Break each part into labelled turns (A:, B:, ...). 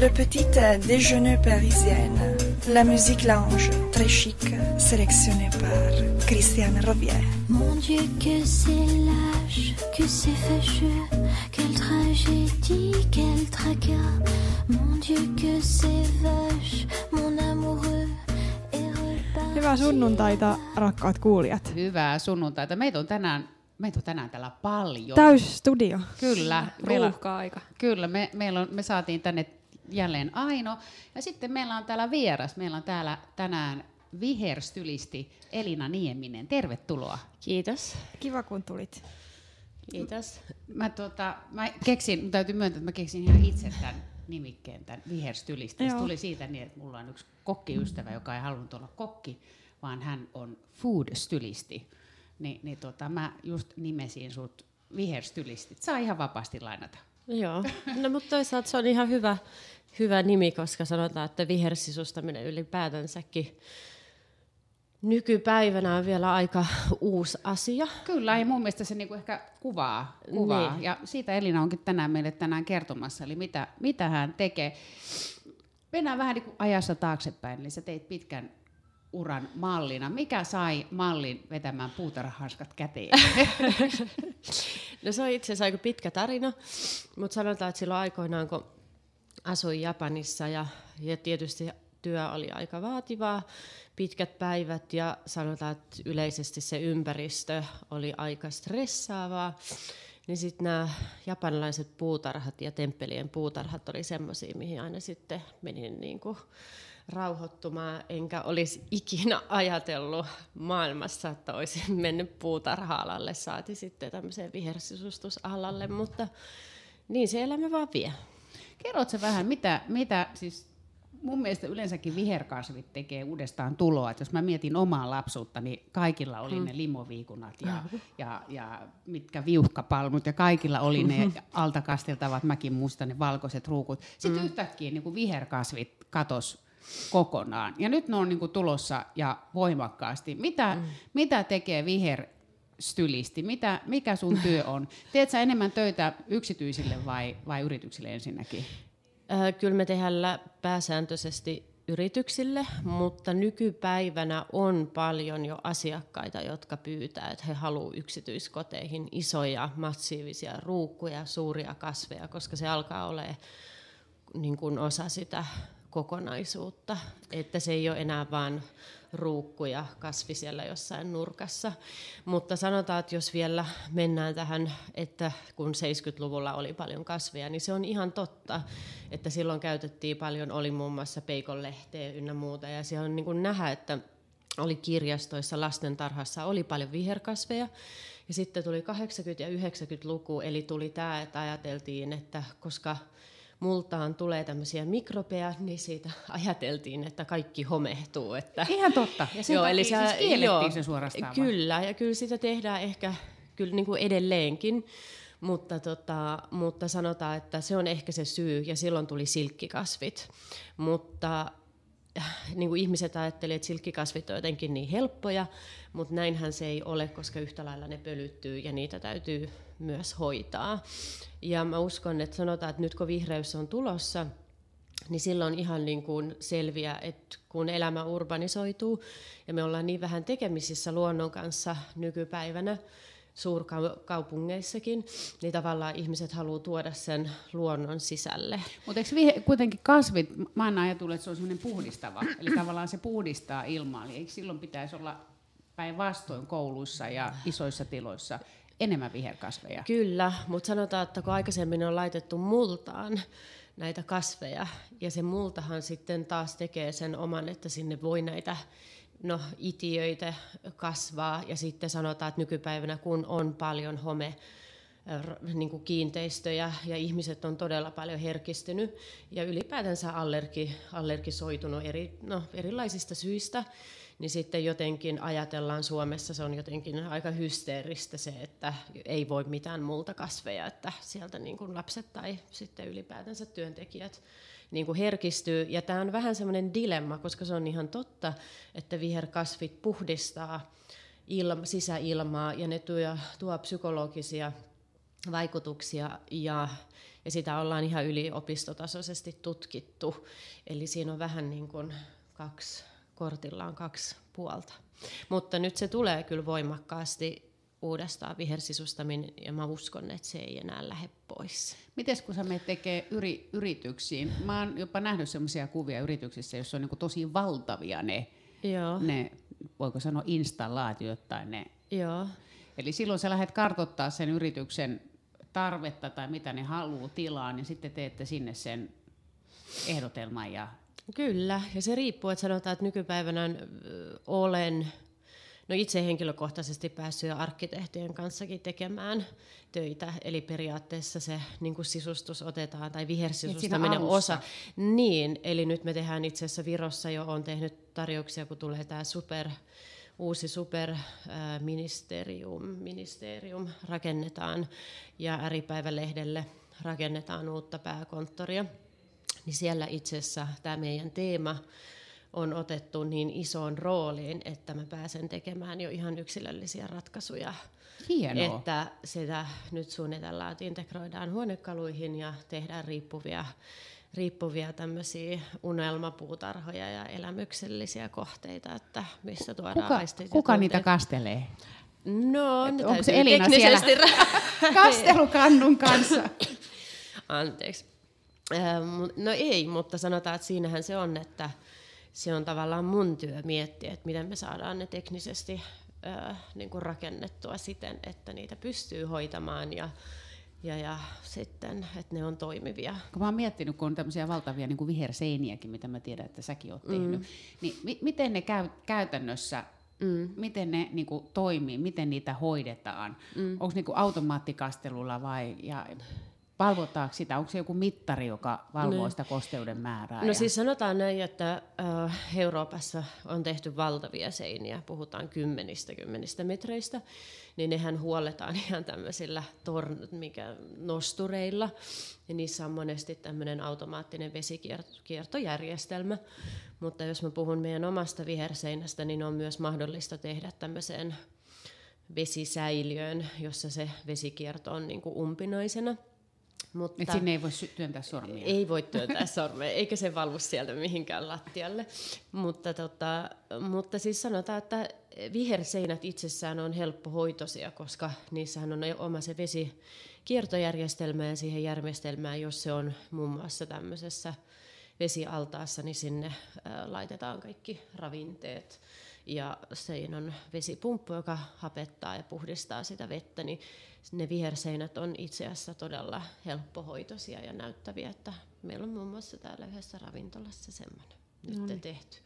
A: Le petit déjeuner parisienne. La musique lounge, très chic, sélectionnée par Christiane Robier.
B: Mon Dieu, que c'est lâche, que c'est fâcheux, quelle tragédie, quel tracas. Mon Dieu, que c'est vache, mon amoureux. est reparti.
C: Hyvää sunnuntaita, rakkaat kuulijat.
D: Hyvää sunnuntaita. Meitä on tänään, meitä on tänään täällä paljon.
C: Täys studio.
D: Kyllä. meillä-
C: Ruuhka-aika.
D: Kyllä, me, meillä on, me saatiin tänne jälleen Aino. Ja sitten meillä on täällä vieras. Meillä on täällä tänään viherstylisti Elina Nieminen. Tervetuloa.
E: Kiitos.
C: Kiva kun tulit.
E: Kiitos.
D: Mä, tota, mä keksin, täytyy myöntää, että mä keksin ihan itse tämän nimikkeen, tämän viherstylisti. Se tuli siitä niin, että mulla on yksi kokkiystävä, joka ei halunnut olla kokki, vaan hän on food-stylisti. Ni, niin tota, mä just nimesin sut viherstylistit. Saa ihan vapaasti lainata.
E: Joo. No mutta toisaalta se on ihan hyvä, hyvä nimi, koska sanotaan, että vihersisustaminen ylipäätänsäkin nykypäivänä on vielä aika uusi asia.
D: Kyllä, ja mun mielestä se niinku ehkä kuvaa, kuvaa.
E: Niin.
D: ja siitä Elina onkin tänään meille tänään kertomassa, eli mitä, mitä hän tekee. Mennään vähän niin kuin ajassa taaksepäin, eli sä teit pitkän uran mallina. Mikä sai mallin vetämään puutarhahanskat käteen?
E: No se on itse asiassa aika pitkä tarina, mutta sanotaan, että silloin aikoinaan, kun asuin Japanissa ja, ja tietysti työ oli aika vaativaa, pitkät päivät ja sanotaan, että yleisesti se ympäristö oli aika stressaavaa, niin sitten nämä japanilaiset puutarhat ja temppelien puutarhat oli semmoisia, mihin aina sitten menin niin kuin rauhoittumaan, enkä olisi ikinä ajatellut maailmassa, että olisin mennyt puutarha-alalle, saati sitten tämmöiseen vihersisutusalalle, mutta niin se elämä vaan vie.
D: Kerrotko vähän, mitä, mitä siis mun mielestä yleensäkin viherkasvit tekee uudestaan tuloa. Et jos mä mietin omaa lapsuutta, niin kaikilla oli ne limoviikunat ja, ja, ja mitkä viuhkapalmut ja kaikilla oli ne alta kasteltavat, mäkin muistan ne valkoiset ruukut. Sitten yhtäkkiä niin kuin viherkasvit katos kokonaan. Ja nyt ne on niin kuin tulossa ja voimakkaasti. Mitä, mitä tekee viher stylisti? Mitä, mikä sun työ on? Teet sä enemmän töitä yksityisille vai, vai yrityksille ensinnäkin?
E: Äh, Kyllä me tehdään pääsääntöisesti yrityksille, mutta nykypäivänä on paljon jo asiakkaita, jotka pyytää, että he haluavat yksityiskoteihin isoja, massiivisia ruukkuja, suuria kasveja, koska se alkaa olemaan niin kuin osa sitä kokonaisuutta, että se ei ole enää vain ruukku ja kasvi siellä jossain nurkassa. Mutta sanotaan, että jos vielä mennään tähän, että kun 70-luvulla oli paljon kasveja, niin se on ihan totta, että silloin käytettiin paljon, oli muun muassa peikonlehteä ynnä muuta, ja siellä on niin kuin nähdä, että oli kirjastoissa, lastentarhassa oli paljon viherkasveja. Ja sitten tuli 80- ja 90-luku, eli tuli tämä, että ajateltiin, että koska multaan tulee tämmöisiä mikrobeja, niin siitä ajateltiin, että kaikki homehtuu. Että
D: Ihan totta. Ja sen takia siis kiellettiin se suorastaan vai?
E: Kyllä, ja kyllä sitä tehdään ehkä kyllä niin kuin edelleenkin. Mutta, tota, mutta sanotaan, että se on ehkä se syy, ja silloin tuli silkkikasvit. Mutta äh, niin kuin ihmiset ajattelivat, että silkkikasvit on jotenkin niin helppoja, mutta näinhän se ei ole, koska yhtä lailla ne pölyttyy ja niitä täytyy myös hoitaa. Ja mä uskon, että sanotaan, että nyt kun vihreys on tulossa, niin silloin ihan niin kuin selviä, että kun elämä urbanisoituu ja me ollaan niin vähän tekemisissä luonnon kanssa nykypäivänä, suurkaupungeissakin, niin tavallaan ihmiset haluaa tuoda sen luonnon sisälle.
D: Mutta eikö vihe, kuitenkin kasvit, mä aina ajatellut, että se on semmoinen puhdistava, eli tavallaan se puhdistaa ilmaa, eli eikö silloin pitäisi olla päinvastoin kouluissa ja isoissa tiloissa enemmän viherkasveja?
E: Kyllä, mutta sanotaan, että kun aikaisemmin on laitettu multaan näitä kasveja, ja se multahan sitten taas tekee sen oman, että sinne voi näitä no, itiöitä kasvaa, ja sitten sanotaan, että nykypäivänä kun on paljon home, r- niin kuin kiinteistöjä ja ihmiset on todella paljon herkistynyt ja ylipäätänsä allergi, allergisoitunut eri, no, erilaisista syistä, niin sitten jotenkin ajatellaan Suomessa, se on jotenkin aika hysteeristä se, että ei voi mitään multa kasveja, että sieltä niin kuin lapset tai sitten ylipäätänsä työntekijät niin kuin herkistyy. Ja tämä on vähän semmoinen dilemma, koska se on ihan totta, että viherkasvit puhdistaa ilma, sisäilmaa ja ne tuo, tuo psykologisia vaikutuksia ja, Ja sitä ollaan ihan yliopistotasoisesti tutkittu. Eli siinä on vähän niin kuin kaksi, kortillaan kaksi puolta. Mutta nyt se tulee kyllä voimakkaasti uudestaan vihersisustaminen ja mä uskon, että se ei enää lähde pois.
D: Miten kun sä menet tekee yri, yrityksiin? Mä oon jopa nähnyt sellaisia kuvia yrityksissä, joissa on niin tosi valtavia ne,
E: Joo.
D: ne, voiko sanoa installaatiot tai ne.
E: Joo.
D: Eli silloin sä lähdet kartoittaa sen yrityksen tarvetta tai mitä ne haluaa tilaa, niin sitten teette sinne sen ehdotelman ja
E: Kyllä, ja se riippuu, että sanotaan, että nykypäivänä olen no itse henkilökohtaisesti päässyt jo arkkitehtien kanssakin tekemään töitä, eli periaatteessa se niin kuin sisustus otetaan, tai vihersisustaminen
D: alussa.
E: osa. Niin, eli nyt me tehdään itse asiassa Virossa jo, on tehnyt tarjouksia, kun tulee tämä super, uusi superministerium, ministerium rakennetaan, ja ääripäivälehdelle rakennetaan uutta pääkonttoria niin siellä itse asiassa tämä meidän teema on otettu niin isoon rooliin, että mä pääsen tekemään jo ihan yksilöllisiä ratkaisuja.
D: hienoa.
E: Että sitä nyt suunnitellaan, että integroidaan huonekaluihin ja tehdään riippuvia, riippuvia tämmöisiä unelmapuutarhoja ja elämyksellisiä kohteita, että missä tuodaan
D: kuka,
E: aistit
D: kuka niitä
E: tunteet.
D: kastelee?
E: No,
D: Et onko se Elina
E: teknisesti
D: Kastelukannun kanssa.
E: Anteeksi. Mu- No ei, mutta sanotaan, että siinähän se on, että se on tavallaan mun työ miettiä, että miten me saadaan ne teknisesti äh, niin kuin rakennettua siten, että niitä pystyy hoitamaan ja, ja, ja sitten, että ne on toimivia.
D: Kun mä oon miettinyt, kun on tämmöisiä valtavia niin kuin viherseiniäkin, mitä mä tiedän, että säkin oot tehnyt, niin mi- miten ne käy, käytännössä, mm. miten ne niin kuin, toimii, miten niitä hoidetaan? Mm. Onko niin kuin automaattikastelulla vai ja valvotaanko sitä? Onko se joku mittari, joka valvoo sitä kosteuden määrää?
E: No
D: ja...
E: siis sanotaan näin, että äh, Euroopassa on tehty valtavia seiniä, puhutaan kymmenistä kymmenistä metreistä, niin nehän huolletaan ihan tämmöisillä torn, mikä, nostureilla, ja niissä on monesti tämmöinen automaattinen vesikiertojärjestelmä, mutta jos mä puhun meidän omasta viherseinästä, niin on myös mahdollista tehdä tämmöiseen vesisäiliöön, jossa se vesikierto on niin kuin umpinaisena. Mutta
D: Et sinne ei voi työntää sormia.
E: ei voi työntää sormea, eikä se valvu sieltä mihinkään lattialle. Mutta, tota, mutta siis sanotaan, että viherseinät itsessään on helppohoitoisia, koska niissähän on oma se vesi kiertojärjestelmä ja siihen järjestelmään, jos se on muun muassa tämmöisessä vesialtaassa, niin sinne laitetaan kaikki ravinteet. Ja siinä on vesipumppu, joka hapettaa ja puhdistaa sitä vettä, niin ne viherseinät on itse asiassa todella helppohoitoisia ja näyttäviä, että meillä on muun muassa täällä yhdessä ravintolassa semmoinen nyt tehty.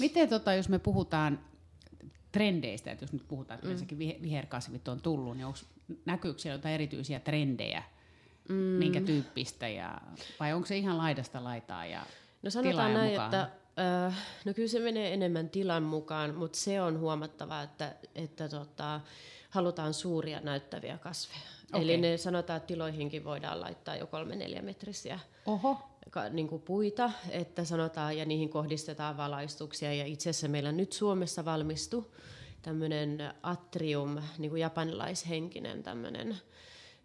D: Miten tota, jos me puhutaan trendeistä, että jos nyt puhutaan, että yleensäkin vihe- viherkasvit on tullut, niin onks, näkyykö siellä jotain erityisiä trendejä, mm. minkä tyyppistä, ja, vai onko se ihan laidasta laitaa ja
E: No sanotaan näin,
D: mukaan?
E: että no kyllä se menee enemmän tilan mukaan, mutta se on huomattavaa, että, että tota, halutaan suuria näyttäviä kasveja.
D: Okei.
E: Eli ne sanotaan, että tiloihinkin voidaan laittaa jo kolme neljämetrisiä
D: Oho,
E: ka- niin kuin puita, että sanotaan, ja niihin kohdistetaan valaistuksia. Ja itse asiassa meillä nyt Suomessa valmistui tämmöinen atrium, niin kuin japanilaishenkinen tämmöinen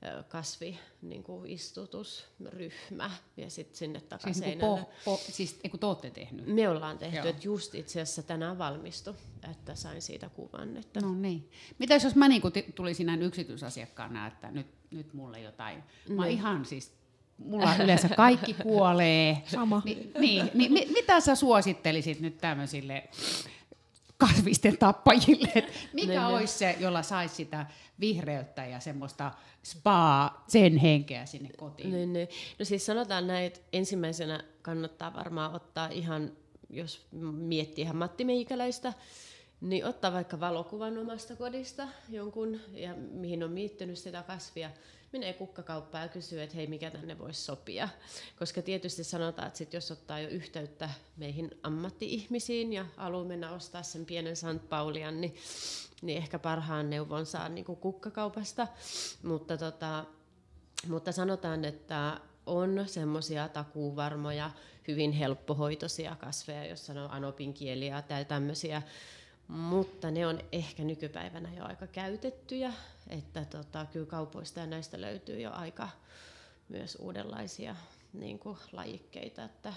E: ö, kasvi, niin kuin istutusryhmä, ja sitten sinne
D: siis, niin
E: takaseinälle.
D: po, po, siis ei kun te olette tehnyt.
E: Me ollaan tehty,
D: Joo.
E: että just itse asiassa tänään valmistu, että sain siitä kuvan. Että
D: No niin. Mitäs jos mä niin tulisin näin yksityisasiakkaana, että nyt, nyt mulle jotain. Mä oon ihan siis, mulla yleensä kaikki kuolee.
C: Sama.
D: Ni, niin, niin mi, mitä sä suosittelisit nyt tämmöisille kasvisten tappajille? Et mikä
E: Niin,
D: olisi se, jolla saisi sitä vihreyttä ja semmoista spa sen henkeä sinne kotiin?
E: Niin, niin. No siis sanotaan näin, että ensimmäisenä kannattaa varmaan ottaa ihan, jos miettii ihan Matti Meikäläistä, niin ottaa vaikka valokuvan omasta kodista jonkun, ja mihin on miettinyt sitä kasvia, menee kukkakauppaan ja kysyy, että hei, mikä tänne voisi sopia. Koska tietysti sanotaan, että sit jos ottaa jo yhteyttä meihin ammatti-ihmisiin ja haluaa mennä ostaa sen pienen St. Paulian, niin, niin ehkä parhaan neuvon saa niin kuin kukkakaupasta. Mutta tota, mutta sanotaan, että on semmoisia takuuvarmoja, hyvin helppohoitoisia kasveja, jos sanoo anopin kieliä tai tämmöisiä, mutta ne on ehkä nykypäivänä jo aika käytettyjä, että tota, kyllä kaupoista ja näistä löytyy jo aika myös uudenlaisia niin kuin, lajikkeita. Että,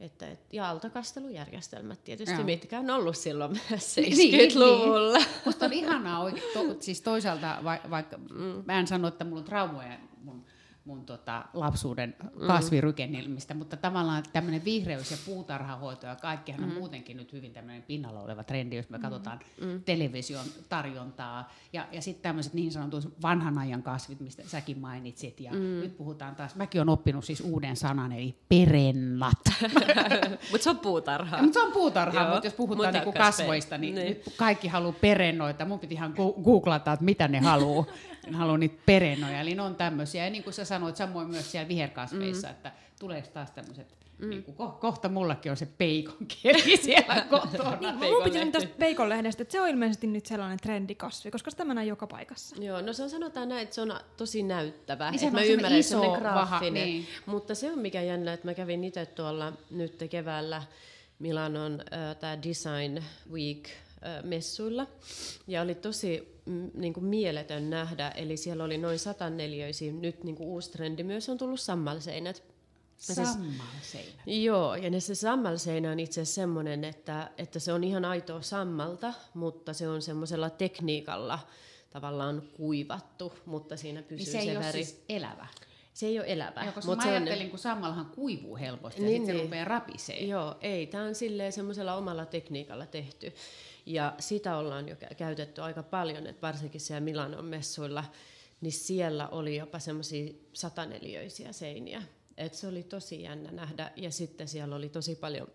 E: että, et, ja aaltokastelujärjestelmät tietysti,
D: Joo.
E: mitkä on ollut silloin myös
D: Niin,
E: 70-luvulla.
D: Niin. Musta on ihanaa oikein, to, siis toisaalta va, vaikka mm. mä en sano, että mulla on traumoja mun, mun tota, lapsuuden kasvirykennelmistä, mutta tavallaan tämmöinen vihreys ja puutarhahoito ja kaikkihan mm. on muutenkin nyt hyvin tämmöinen pinnalla oleva trendi, jos me katsotaan mm. television tarjontaa ja, ja sitten tämmöiset niin sanotut vanhan ajan kasvit, mistä säkin mainitsit ja mm. nyt puhutaan taas, mäkin olen oppinut siis uuden sanan eli perennat.
E: Mutta se on puutarha.
D: Mutta se on puutarha, mutta jos puhutaan niinku
E: kasveja.
D: kasvoista, niin,
E: Niin.
D: nyt kaikki haluaa perennoita. Mun piti ihan googlata, että mitä ne haluaa. ne haluaa niitä perennoja, eli ne on tämmöisiä. Ja niin kuin sä sanoit, samoin myös siellä viherkasveissa, mm. että tuleeko taas tämmöiset, mm. niin kuin, ko- kohta mullakin on se peikon keli siellä kotona.
C: Niin, mun piti sanoa tästä peikonlehdestä, että se on ilmeisesti nyt sellainen trendikasvi, koska sitä mä näen joka paikassa.
E: Joo, no se on sanotaan näin, että se on tosi näyttävä.
D: Niin sehän
E: mä
D: on
E: ymmärrän, että
D: iso,
E: semmoinen
D: vaha-
E: graafinen.
D: niin.
E: Mutta se on mikä jännä, että mä kävin itse tuolla nyt keväällä Milanon äh, tämä Design Week äh, messuilla. Ja oli tosi niin kuin mieletön nähdä, eli siellä oli noin sataneliöisiä. Nyt niin kuin uusi trendi myös on tullut sammalseinät. Ja se-
D: Sammalseinä.
E: Joo, ja ne se sammalseinä on itse asiassa semmoinen, että, että se on ihan aitoa sammalta, mutta se on semmoisella tekniikalla tavallaan kuivattu, mutta siinä pysyy
D: Niin se ei
E: se
D: ole
E: väri.
D: siis elävä.
E: Se ei ole elävä.
D: Joo, koska
E: mut
D: mä
E: se on-
D: ajattelin, kun sammallahan kuivuu helposti ja
E: Niin,
D: sitten se
E: niin.
D: rupeaa rapisee.
E: Joo, ei. Tämä on silleen semmoisella omalla tekniikalla tehty. Ja sitä ollaan jo kä- käytetty aika paljon, että varsinkin siellä Milanon messuilla, niin siellä oli jopa semmoisia sataneliöisiä seiniä. Et se oli tosi jännä nähdä. Ja sitten siellä oli tosi paljon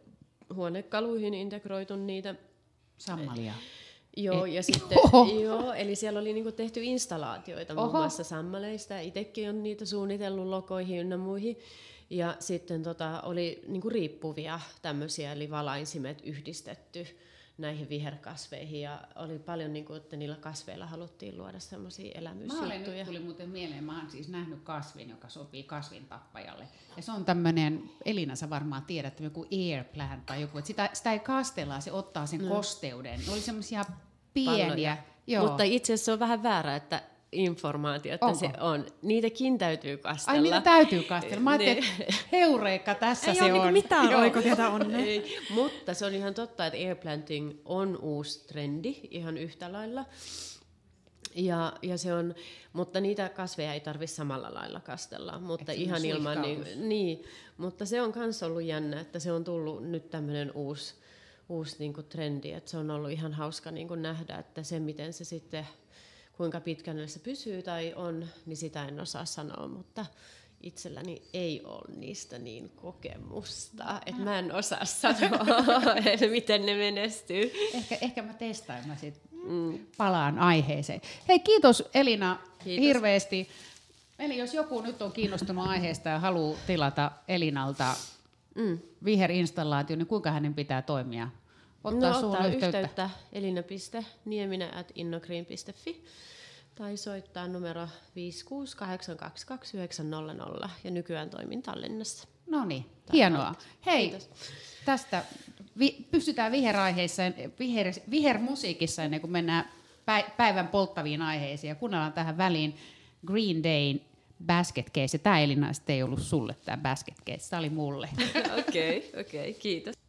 E: huonekaluihin integroitu niitä
D: Sammalia.
E: Joo,
D: Et-
E: ja sitten,
D: Oho.
E: joo, eli siellä oli niinku tehty installaatioita muun
D: Oho.
E: muassa sammaleista. Itsekin on niitä suunnitellut lokoihin ynnä muihin. Ja sitten tota, oli niinku riippuvia tämmöisiä, eli valainsimet yhdistetty näihin viherkasveihin. Ja oli paljon, niinku, että niillä kasveilla haluttiin luoda semmoisia
D: Mä olen
E: elämysjuttuja.
D: nyt tuli muuten mieleen, mä oon siis nähnyt kasvin, joka sopii kasvintappajalle. Ja se on tämmöinen, Elina sä varmaan tiedät, joku air plant tai joku, että sitä, sitä ei kastella, se ottaa sen kosteuden. Ne oli semmoisia pieniä.
E: Palloja.
D: Joo.
E: Mutta itse asiassa se on vähän väärä, että informaatio, että
D: Onko?
E: se on. Niitäkin täytyy kastella.
D: Ai niitä täytyy kastella. Mä ajattelin,
E: Niin.
D: että heureikka, tässä
C: Ei
D: se
C: ole
D: on.
C: niinku mitään oikotietä.
E: Ei, mutta se on ihan totta, että airplanting on uusi trendi ihan yhtä lailla. Ja, ja se on, mutta niitä kasveja ei tarvitse samalla lailla kastella, mutta
D: Eikö se
E: ihan ilman niin, niin, mutta se on myös ollut jännä, että se on tullut nyt tämmöinen uusi, uusi niin kuin trendi, että se on ollut ihan hauska niin kuin nähdä, että se miten se sitten, kuinka pitkälle se pysyy tai on, niin sitä en osaa sanoa, mutta itselläni ei ole niistä niin kokemusta, että mä en osaa sanoa, että miten ne menestyy.
D: Ehkä, ehkä mä testaan, mä sit palaan aiheeseen. Hei, kiitos Elina
E: Kiitos.
D: hirveästi. Eli jos joku nyt on kiinnostunut aiheesta ja haluaa tilata Elinalta
E: Mm.
D: viherinstallaatio, niin kuinka hänen pitää toimia? Ottaa
E: no, ottaa
D: yhteyttä.
E: yhteyttä elina.nieminen at tai soittaa numero 56822 ja nykyään toimin Tallinnassa.
D: No niin, hienoa. Hei,
E: Kiitos.
D: tästä vi, pystytään viheraiheissa, viher, vihermusiikissa ennen kuin mennään päi- päivän polttaviin aiheisiin. Ja kuunnellaan tähän väliin Green Dayn Basket Case. Tämä Elina ei ollut sulle, tämä Basket Case. Tämä oli mulle.
E: Okei, okay, okei, okay, kiitos.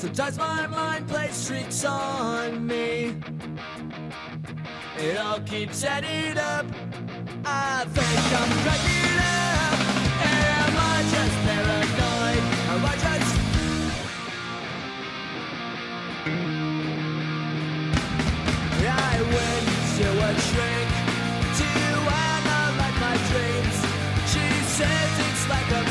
F: Sometimes my mind plays tricks on me. It all keeps adding up. I think I'm cracking up. Am I just paranoid? Am I just I went to a shrink to analyze my dreams. She says it's like a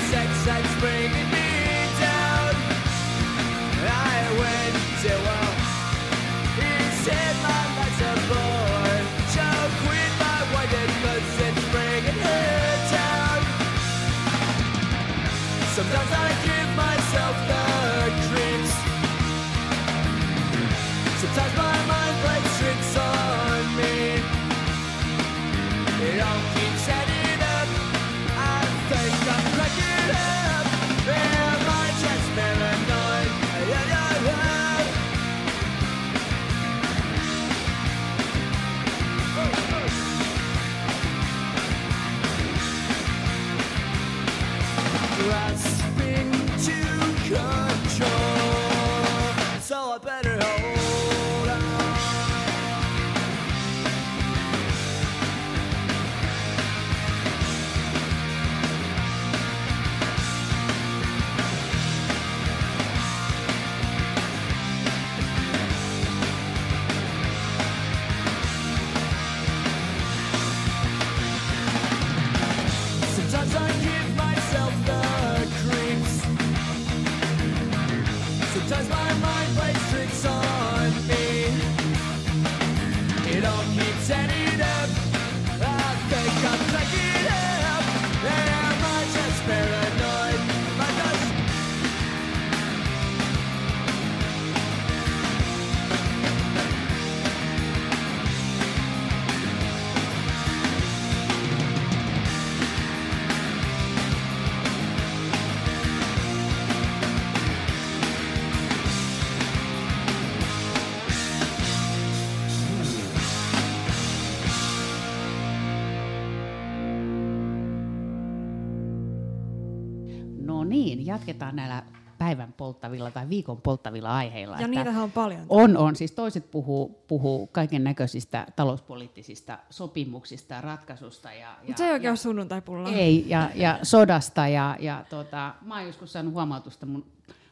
D: jatketaan näillä päivän polttavilla tai viikon polttavilla aiheilla.
C: Ja niitähän on paljon.
D: On, on. Siis toiset puhuu, puhuu kaiken näköisistä talouspoliittisista sopimuksista ja ratkaisusta. Ja, ja,
C: se ei oikein
D: ja,
C: ole sunnuntai-pulla.
D: ei, ja, ja sodasta. Ja, ja tota, mä oon joskus saanut huomautusta mun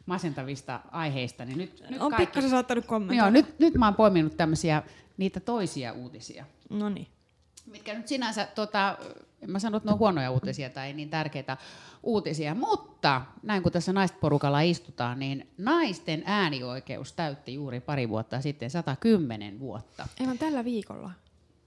D: masentavista aiheista. Niin nyt, nyt
C: on
D: kaikki,
C: pikkasen saattanut kommentoida.
D: joo, nyt, nyt mä oon poiminut tämmöisiä niitä toisia uutisia
C: No niin.
D: mitkä nyt sinänsä, tota, en mä sano, että ne on huonoja uutisia tai ei niin tärkeitä uutisia, mutta näin kun tässä naisporukalla istutaan, niin naisten äänioikeus täytti juuri pari vuotta sitten 110 vuotta.
C: Aivan tällä viikolla.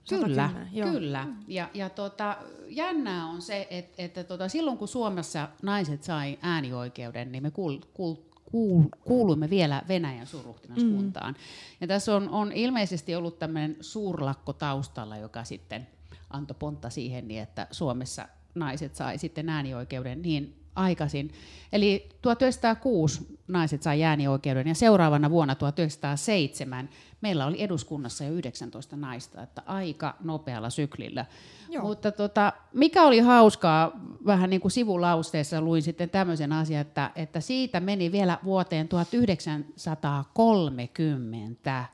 D: Kyllä,
C: 110, joo.
D: kyllä. Ja, ja tota, jännää on se, että, että tota, silloin kun Suomessa naiset sai äänioikeuden, niin me kuul, kuul, kuul, kuuluimme vielä Venäjän suurruhtinaskuntaan. Mm. Ja tässä on, on ilmeisesti ollut tämmöinen suurlakko taustalla, joka sitten antoi pontta siihen, niin että Suomessa naiset sai sitten äänioikeuden niin aikaisin. Eli 1906 naiset sai äänioikeuden ja seuraavana vuonna 1907 meillä oli eduskunnassa jo 19 naista, että aika nopealla syklillä.
C: Joo.
D: Mutta tota, mikä oli hauskaa, vähän niin kuin sivulausteessa luin sitten tämmöisen asian, että, että siitä meni vielä vuoteen 1930,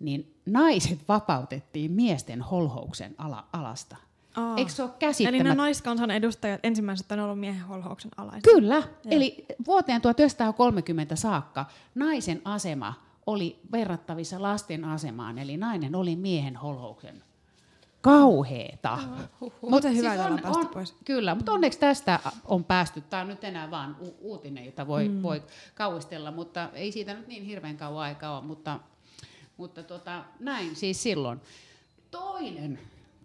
D: niin naiset vapautettiin miesten holhouksen ala, alasta.
C: Aa.
D: Eikö se ole
C: Eli
D: käsittämätöntä?
C: nämä naiskansan edustajat ensimmäiset on ollut miehen holhouksen alaisia.
D: Kyllä, eli vuoteen 1930 saakka naisen asema oli verrattavissa lasten asemaan, eli nainen oli miehen holhouksen. Kauheeta.
C: Mut se hyvä, että ollaan päästy pois.
D: Kyllä, mutta onneksi tästä on päästy. Tämä on nyt enää vain u- uutinen, jota voi, mm. voi kauistella, mutta ei siitä nyt niin hirveän kauan aikaa ole, mutta, mutta tota, näin siis silloin. Toinen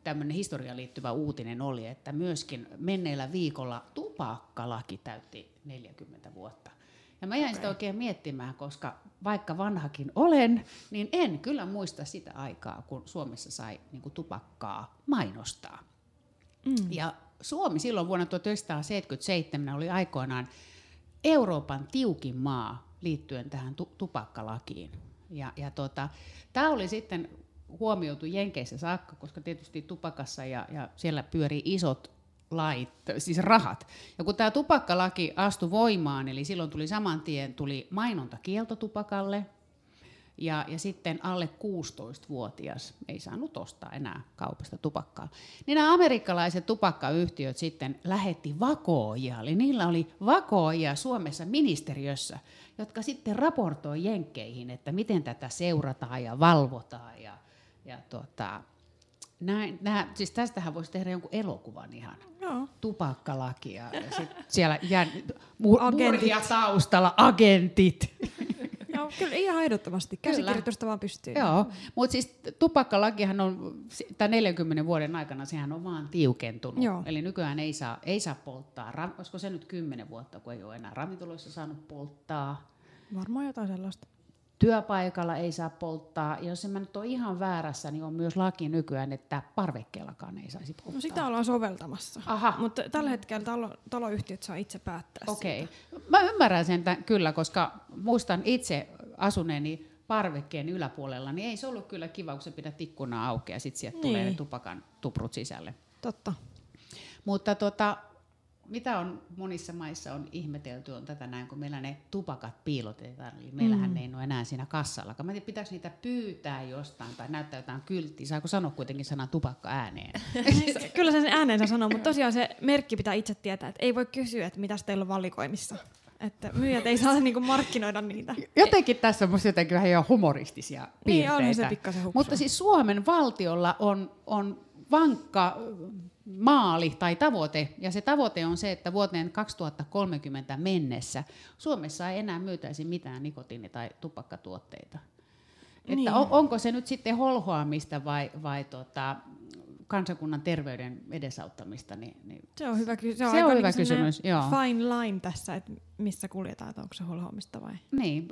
D: tämmöinen historiaan liittyvä uutinen oli, että myöskin menneellä viikolla tupakkalaki täytti 40 vuotta. Ja mä jäin sitä oikein miettimään, koska vaikka vanhakin olen, niin en kyllä muista sitä aikaa, kun Suomessa sai niin kuin tupakkaa mainostaa. Mm. Ja Suomi silloin vuonna 1977 oli aikoinaan Euroopan tiukin maa liittyen tähän tu- tupakkalakiin. Ja, ja tota, tämä oli sitten huomioitu Jenkeissä saakka, koska tietysti tupakassa ja, ja siellä pyörii isot lait, siis rahat. Ja kun tämä tupakkalaki astui voimaan, eli silloin tuli saman tien tuli mainontakielto tupakalle, ja, ja sitten alle 16-vuotias ei saanut ostaa enää kaupasta tupakkaa. Niin nämä amerikkalaiset tupakkayhtiöt sitten lähetti vakoojia, eli niillä oli vakoojia Suomessa ministeriössä, jotka sitten raportoi jenkkeihin, että miten tätä seurataan ja valvotaan. Ja, ja tota, näin, nää, siis tästähän voisi tehdä jonkun elokuvan ihan.
C: Joo.
D: Tupakkalaki ja, ja sit siellä jän, mu,
C: Agentit.
D: taustalla, agentit.
C: Kyllä ihan ehdottomasti. Käsikirjoitusta vaan pystyy.
D: Joo, mutta siis tupakkalakihan on, tämän 40 vuoden aikana sehän on vaan tiukentunut.
C: Joo.
D: Eli nykyään ei saa, ei saa polttaa, Ra- olisiko se nyt 10 vuotta, kun ei ole enää ravintoloissa saanut polttaa.
C: Varmaan jotain sellaista.
D: Työpaikalla ei saa polttaa. Ja jos en mä nyt ole ihan väärässä, niin on myös laki nykyään, että parvekkeellakaan ei saisi polttaa.
C: No sitä ollaan soveltamassa.
D: Aha.
C: Mutta tällä hetkellä talo, taloyhtiöt saa itse päättää
D: Okei.
C: siitä.
D: Mä ymmärrän sen tämän, kyllä, koska muistan itse asuneeni parvekkeen yläpuolella, niin ei se ollut kyllä kiva, kun sä pidät ikkunaa auki ja sitten sieltä niin. tulee ne
C: Niin.
D: tupakan tuprut sisälle.
C: Totta.
D: Mutta tota, mitä on monissa maissa on ihmetelty on tätä näin, kun meillä ne tupakat piilotetaan. Eli meillähän mm. ne ei ole enää siinä kassallakaan. Mä en tiedä, pitääkö niitä pyytää jostain tai näyttää jotain kylttiä. Saako sanoa kuitenkin sanan tupakka ääneen?
C: Kyllä se sen äänensä sanoo, mutta tosiaan se merkki pitää itse tietää, että ei voi kysyä, että mitäs teillä on valikoimissa. Että myyjät ei saa niinku markkinoida niitä.
D: Jotenkin tässä on musta jotenkin vähän jo humoristisia
C: Niin,
D: piirteitä.
C: onhan se pikkasen hupsua.
D: Mutta siis Suomen valtiolla on, on vankka maali tai tavoite, ja se tavoite on se, että vuoteen 2030 mennessä Suomessa ei enää myytäisi mitään nikotiini- tai tupakkatuotteita. Että
C: Niin.
D: on, onko se nyt sitten holhoamista vai, vai tota, kansakunnan terveyden edesauttamista, niin, niin
C: Se on hyvä, ky- se on
D: Se on hyvä
C: semmoinen
D: kysymys, joo.
C: fine line tässä, että missä kuljetaan, että onko se holhoamista vai.
D: Niin,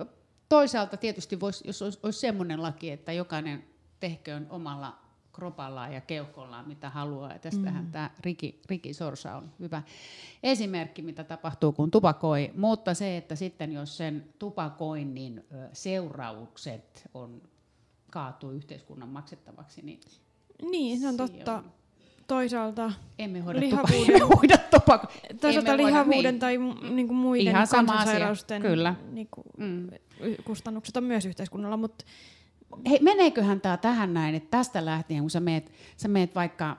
D: toisaalta tietysti vois, jos olisi, olisi semmoinen laki, että jokainen tehköön omalla kropallaan ja keuhkollaan mitä haluaa. Ja tästähän mm. tämä Riki, Riki Sorsa on hyvä esimerkki, mitä tapahtuu, kun tupakoi. Mutta se, että sitten jos sen tupakoinnin seuraukset on kaatuu yhteiskunnan maksettavaksi, niin
C: Niin, se on totta.
D: on-
C: Toisaalta,
D: emme hoida,
C: Lihavuuden-
D: tupa, emme hoida tupako.
C: toisaalta
D: Emme hoida-
C: lihavuuden
D: niin.
C: tai mu- niinku muiden
D: Ihan
C: kansansairausten
D: kyllä.
C: Niinku,
D: Mm.
C: y- kustannukset on myös yhteiskunnalla, mutta
D: Hei, meneeköhän tämä tähän näin, että tästä lähtien, kun sä meet, sä meet vaikka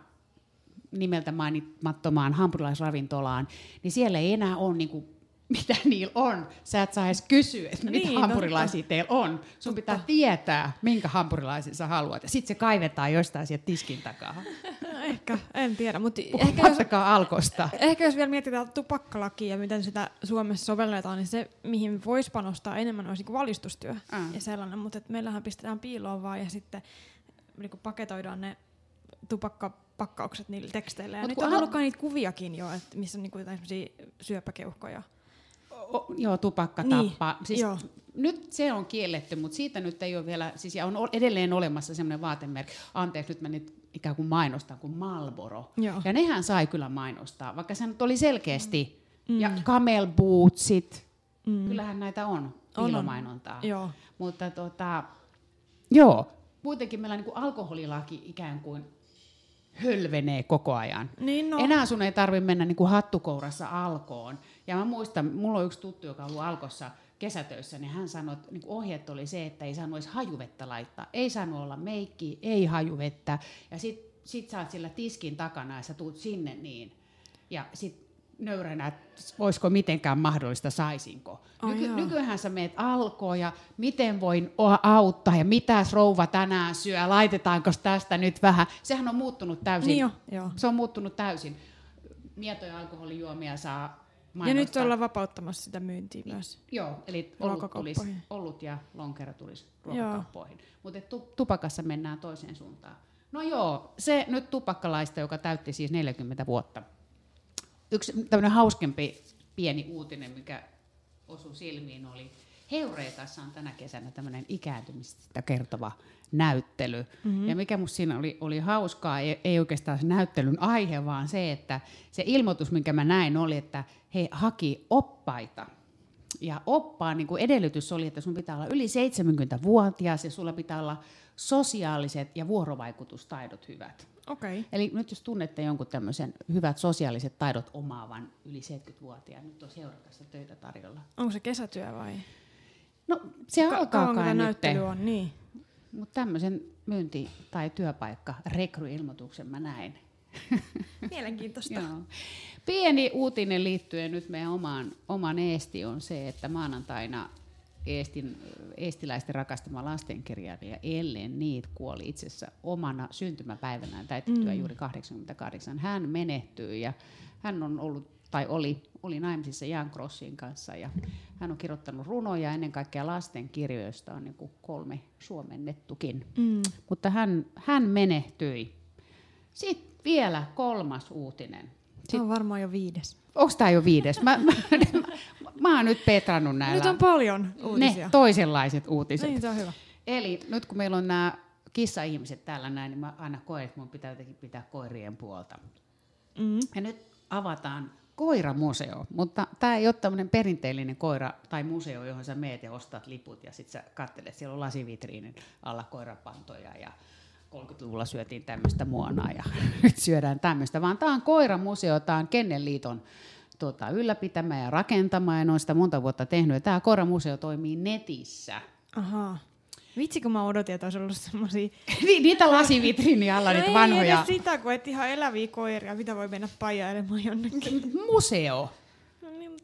D: nimeltä mainitmattomaan hampurilaisravintolaan, niin siellä ei enää ole niinku, mitä niillä on. Sä et saa edes kysyä, että mitä
C: Niin,
D: hampurilaisia teillä on. Sun pitää tietää, minkä hampurilaisen sä haluat. Ja sitten se kaivetaan jostain sieltä tiskin takaa.
C: ehkä, en tiedä. Mutta ehkä jos,
D: alkosta.
C: ehkä jos vielä mietitään tupakkalakia ja miten sitä Suomessa sovelletaan, niin se, mihin voisi panostaa enemmän, olisi niinku valistustyö
D: Mm.
C: ja sellainen. Mutta meillähän pistetään piiloon vaan ja sitten niinku paketoidaan ne tupakkapakkaukset niillä teksteillä. Ja
D: Mut
C: nyt on
D: al-
C: ollutkaan niitä kuviakin jo, että missä on niinku jotain syöpäkeuhkoja.
D: O, joo, tupakka
C: Niin,
D: tappaa. Siis
C: joo.
D: Nyt se on kielletty, mutta siitä nyt ei ole vielä, siis ja on edelleen olemassa semmoinen vaatemerkki, anteeksi nyt mä nyt ikään kuin mainostan, kuin Marlboro.
C: Joo.
D: Ja nehän sai kyllä mainostaa, vaikka se nyt oli selkeästi, mm. ja camel bootsit, mm. kyllähän näitä on,
C: on.
D: piilomainontaa.
C: Joo.
D: Mutta tota, joo, kuitenkin meillä niin kuin alkoholilaki ikään kuin hölvenee koko ajan.
C: Niin no.
D: Enää sun ei tarvi mennä niin kuin hattukourassa alkoon. Ja mä muistan, mulla on yksi tuttu, joka on ollut alkossa kesätöissä, niin hän sanoi, että niin ohjeet oli se, että ei saanut edes hajuvettä laittaa. Ei saanut olla meikki, ei hajuvettä. Ja sit, sit sä oot sillä tiskin takana ja sä tuut sinne niin. Ja sit nöyränä, että voisiko mitenkään mahdollista, saisinko.
C: Ai
D: Nyky, nykyään sä meet alkoon ja miten voin auttaa ja mitä rouva tänään syö, laitetaanko tästä nyt vähän. Sehän on muuttunut täysin.
C: Niin jo, joo.
D: Se on muuttunut täysin. Mietoja alkoholijuomia saa
C: Ja nyt ollaan vapauttamassa sitä myyntiä myös.
D: Joo, eli olut, tulisi, olut ja lonkero tulisi ruokakauppoihin. Mutta tu, tupakassa mennään toiseen suuntaan. No joo, se nyt tupakkalaista, joka täytti siis 40 vuotta. Yksi tämmöinen hauskempi pieni uutinen, mikä osui silmiin, oli Heureekassa on tänä kesänä tämmöinen ikääntymistä kertova näyttely. Mm-hmm. Ja mikä musta siinä oli, oli hauskaa, ei, ei oikeastaan se näyttelyn aihe, vaan se, että se ilmoitus, minkä mä näin, oli, että he haki oppaita. Ja oppaan niin edellytys oli, että sun pitää olla yli 70-vuotias ja sulla pitää olla sosiaaliset ja vuorovaikutustaidot hyvät.
C: Okei. Okay.
D: Eli nyt jos tunnette jonkun tämmöisen hyvät sosiaaliset taidot omaavan yli 70-vuotiaan, nyt on seuratassa töitä tarjolla.
C: Onko se kesätyö vai?
D: No se
C: Ka-
D: alkaa
C: kauanko
D: kai
C: tämä
D: nyt,
C: näyttely on? Niin.
D: mutta tämmöisen myynti- tai työpaikka rekryilmoituksen mä näin.
C: Mielenkiintoista.
D: Joo. Pieni uutinen liittyen nyt meidän omaan, oman Eesti on se, että maanantaina Eestin, eestiläisten rakastama lastenkirjailija Ellen Niit kuoli itse asiassa omana syntymäpäivänään täytettyä mm. juuri 88. Hän menehtyi ja hän on ollut tai oli, oli naimisissa Jan Crossin kanssa ja hän on kirjoittanut runoja ennen kaikkea lastenkirjoista on niin kuin kolme suomennettukin.
C: Mm.
D: Mutta hän, hän menehtyi. Sitten vielä kolmas uutinen.
C: Se on varmaan jo viides.
D: Onko tämä jo viides? Mä, mä, mä, mä oon nyt petrannut näillä.
C: Nyt on paljon uutisia.
D: ne toiselaiset uutiset.
C: Niin, se on hyvä.
D: Eli nyt kun meillä on nämä kissa-ihmiset täällä näin, niin mä aina koen, että mun pitää jotenkin pitää koirien puolta.
C: Mm.
D: Ja nyt avataan koiramuseo, mutta tämä ei ole tämmöinen perinteellinen koira tai museo, johon sä meet ja ostat liput ja sitten sä katselet, siellä on lasivitriinin alla koirapantoja ja 30-luvulla syötiin tämmöistä muonaa ja nyt syödään tämmöistä, vaan tämä on koiramuseo, tämä on Kennelliiton tuota, ylläpitämä ja rakentama ja sitä monta vuotta tehnyt ja tämä koiramuseo toimii netissä.
C: Ahaa. Vitsi, kun mä odotin, että olisi ollut semmosia...
D: Ni- niitä lasivitriinin alla,
C: No
D: niitä
C: ei
D: vanhoja.
C: edes sitä, kun et ihan eläviä koiria, mitä voi mennä pajailemaan jonnekin.
D: Museo.
C: No niin,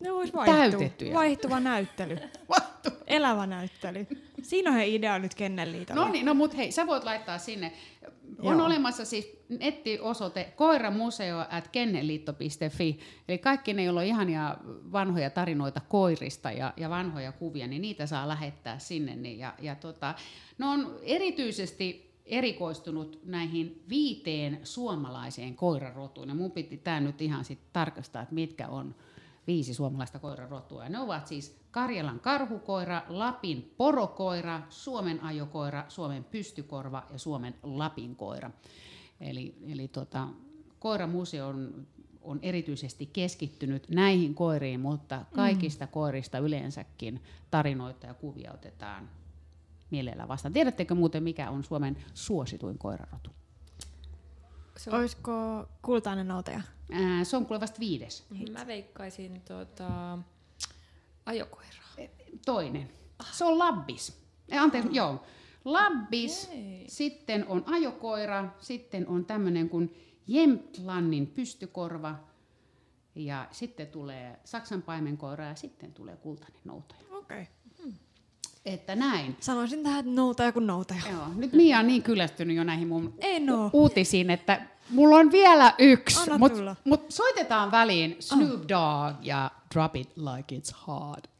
C: ne vois vaihtua.
D: Täytettyjä.
C: Vaihtuva näyttely. Elävä näyttely. Siinä on he idea nyt Kennelliitolla.
D: No niin, no mut hei, sä voit laittaa sinne. On
C: Joo.
D: olemassa siis nettiosoite koiramuseo at kennelliitto.fi. Eli kaikki ne, joilla on ihania vanhoja tarinoita koirista ja, ja vanhoja kuvia, niin niitä saa lähettää sinne. Niin, ja, ja tota, ne on erityisesti erikoistunut näihin viiteen suomalaiseen koirarotuun. Ja mun piti tämä nyt ihan sit tarkastaa, että mitkä on viisi suomalaista koirarotua. Ja ne ovat siis Karjalan karhukoira, Lapin porokoira, Suomen ajokoira, Suomen pystykorva ja Suomen lapinkoira. Eli, eli tota, koiramuseo on, on erityisesti keskittynyt näihin koiriin, mutta kaikista mm. koirista yleensäkin tarinoita ja kuvia otetaan mielellä vastaan. Tiedättekö muuten, mikä on Suomen suosituin koirarotu?
C: Olisiko kultainen noutaja?
D: Ää, se on kuule vasta viides.
G: Mä veikkaisin tota, ajokoiraa.
D: Toinen. Se on labbis. Eh, Anteeksi, joo. Labbis, sitten on ajokoira, sitten on tämmöinen kuin Jemtlannin pystykorva, ja sitten tulee Saksan paimenkoira ja sitten tulee kultainen noutaja.
C: Okei. Okay.
D: Että näin.
C: Sanoisin tähän, että noutaja kuin noutaja.
D: Joo, nyt Mia on niin kyllästynyt jo näihin mun
C: En oo.
D: uutisiin, että mulla on vielä yksi, mutta mut soitetaan väliin Snoop Dogg ja Drop It Like It's Hot.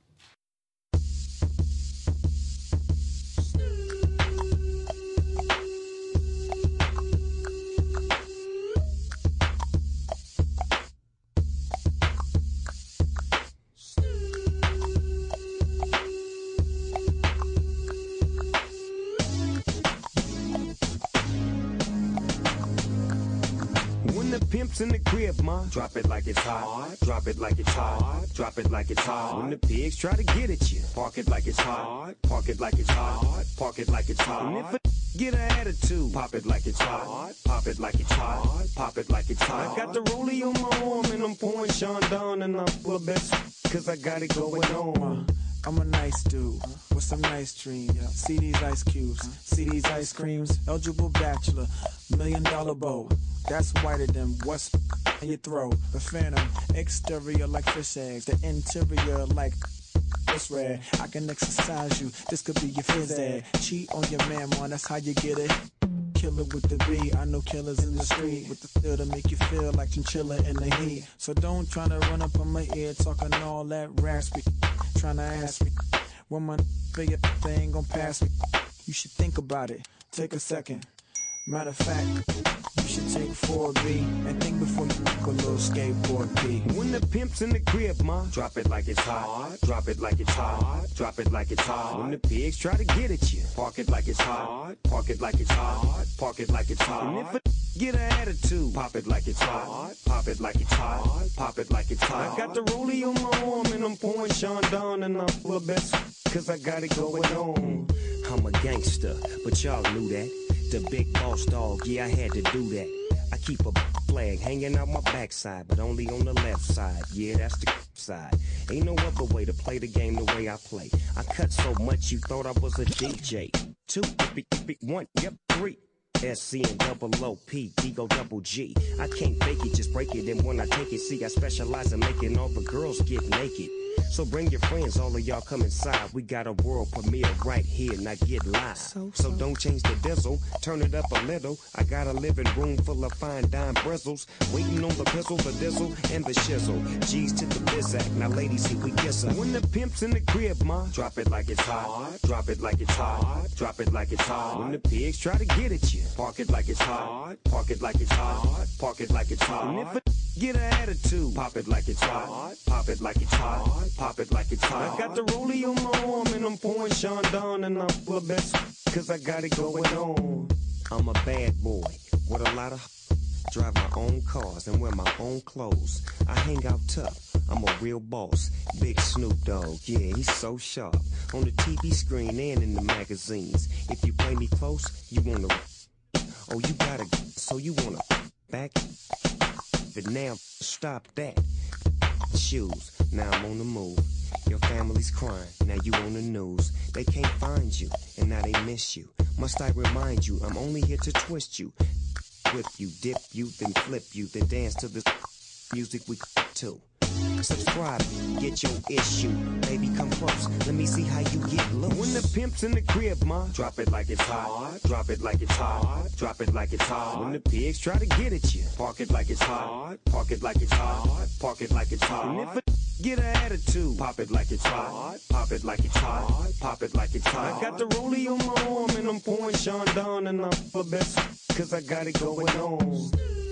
H: The pimp's in the crib, ma, drop it like it's hot. Drop it like it's hot. Drop it like it's hot. When the pigs try to get at you, park it like it's hot. Park it like it's hot. Park it like it's hot. And if a get an attitude, pop it like it's hot. Pop it like it's hot. Pop it like it's hot. I got the rollie on my arm and I'm pouring Sean down and I'm of best cause I got it going on.
I: I'm a nice dude with some nice dreams. See these ice cubes, see these ice creams. Eligible bachelor, million dollar bow. That's whiter than what's in your throat. The phantom, exterior like fish eggs, the interior like it's red. I can exercise you. This could be your phys ed. Cheat on your man, man. That's how you get it. Killer with the B. I know killers in the street with the feel to make you feel like chinchilla in the heat. So don't try to run up on my ear talking all that raspy. Trying to ask me when my figure they ain't gonna pass me. You should think about it. Take a second. Matter of fact, you should take 4B and think before you make a little skateboard B.
H: When the pimp's in the crib, ma, drop it like it's hot. Drop it like it's hot. Drop it like it's hot. When the pigs try to get at you, park it like it's hot. Park it like it's hot. Park it like it's hot. And if a get an attitude, pop it like it's hot. Pop it like it's hot. Pop it like it's hot. I got the rollie on my arm and I'm pouring Sean down and I'm full of best cause I got it going on. I'm a gangster, but y'all knew that. The big boss dog, yeah, I had to do that. I keep a flag hanging out my backside, but only on the left side. Yeah, that's the side. Ain't no other way to play the game the way I play. I cut so much you thought I was a DJ. Two, one, yep, three. SC and double O P, D go double G. I can't fake it, just break it. And when I take it, see, I specialize in making all the girls get naked. So bring your friends, all of y'all come inside. We got a world premiere right here, now get live. So, don't change the diesel, turn it up a little. I got a living room full of fine dime bristles. Waiting on the pistol, the dizzle, and the shizzle. G's to the bizac, now ladies, here we kiss her. When the pimp's in the crib, ma, drop it like it's hot. Drop it like it's hot. Drop it like it's hot. When the pigs try to get at you, park it like it's hot. Park it like it's hot. Park it like it's hot. And if a get an attitude. Pop it like it's hot. Pop it like it's hot. Pop it like it's hot. I got the rollie on my arm and I'm pouring Sean down and I'm of best cause I got it going on. I'm a bad boy with a lot of drive my own cars and wear my own clothes. I hang out tough. I'm a real boss. Big Snoop Dogg, yeah, he's so sharp. On the TV screen and in the magazines. If you play me close, you wanna. Oh, you gotta. So you wanna back. But now, stop that. Shoes, now I'm on the move. Your family's crying, now you on the news. They can't find you, and now they miss you. Must I remind you, I'm only here to twist you. Whip you, dip you, then flip you, then dance to the music we to. Subscribe, get your issue. Baby, come close. Let me see how you get loose. When the pimp's in the crib, ma, drop it like it's hot. Drop it like it's hot. Drop it like it's hot. When the pigs try to get at you, park it like it's hot. Park it like it's hot. Park it like it's hot. And if a get an attitude, pop it like it's hot. Pop it like it's hot. Pop it like it's hot. I got the rollie on my arm and I'm pouring Sean down and I'm for best cause I got it going on.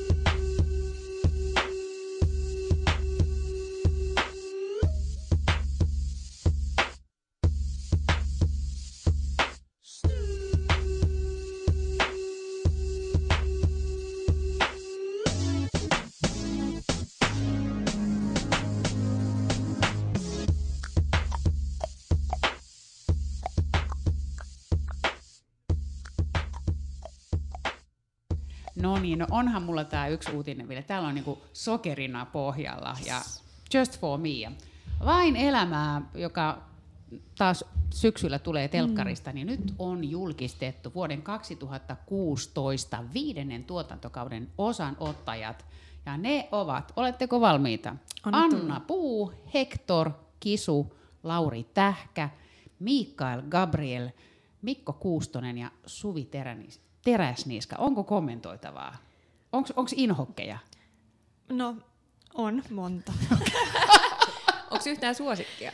D: No niin, no onhan mulla tää yksi uutinen vielä. Täällä on niinku sokerina pohjalla ja Just for me. Vain elämää, joka taas syksyllä tulee telkkarista, mm. niin nyt on julkistettu vuoden 2016 viidennen tuotantokauden osanottajat. Ja ne ovat, oletteko valmiita?
C: Anna.
D: Anna Puu, Hector Kisu, Lauri Tähkä, Mikael Gabriel, Mikko Kuustonen ja Suvi Teränis, Teräsniiska. Onko kommentoitavaa? Onko inhokkeja?
C: No, on monta.
G: Onko yhtään suosikkia?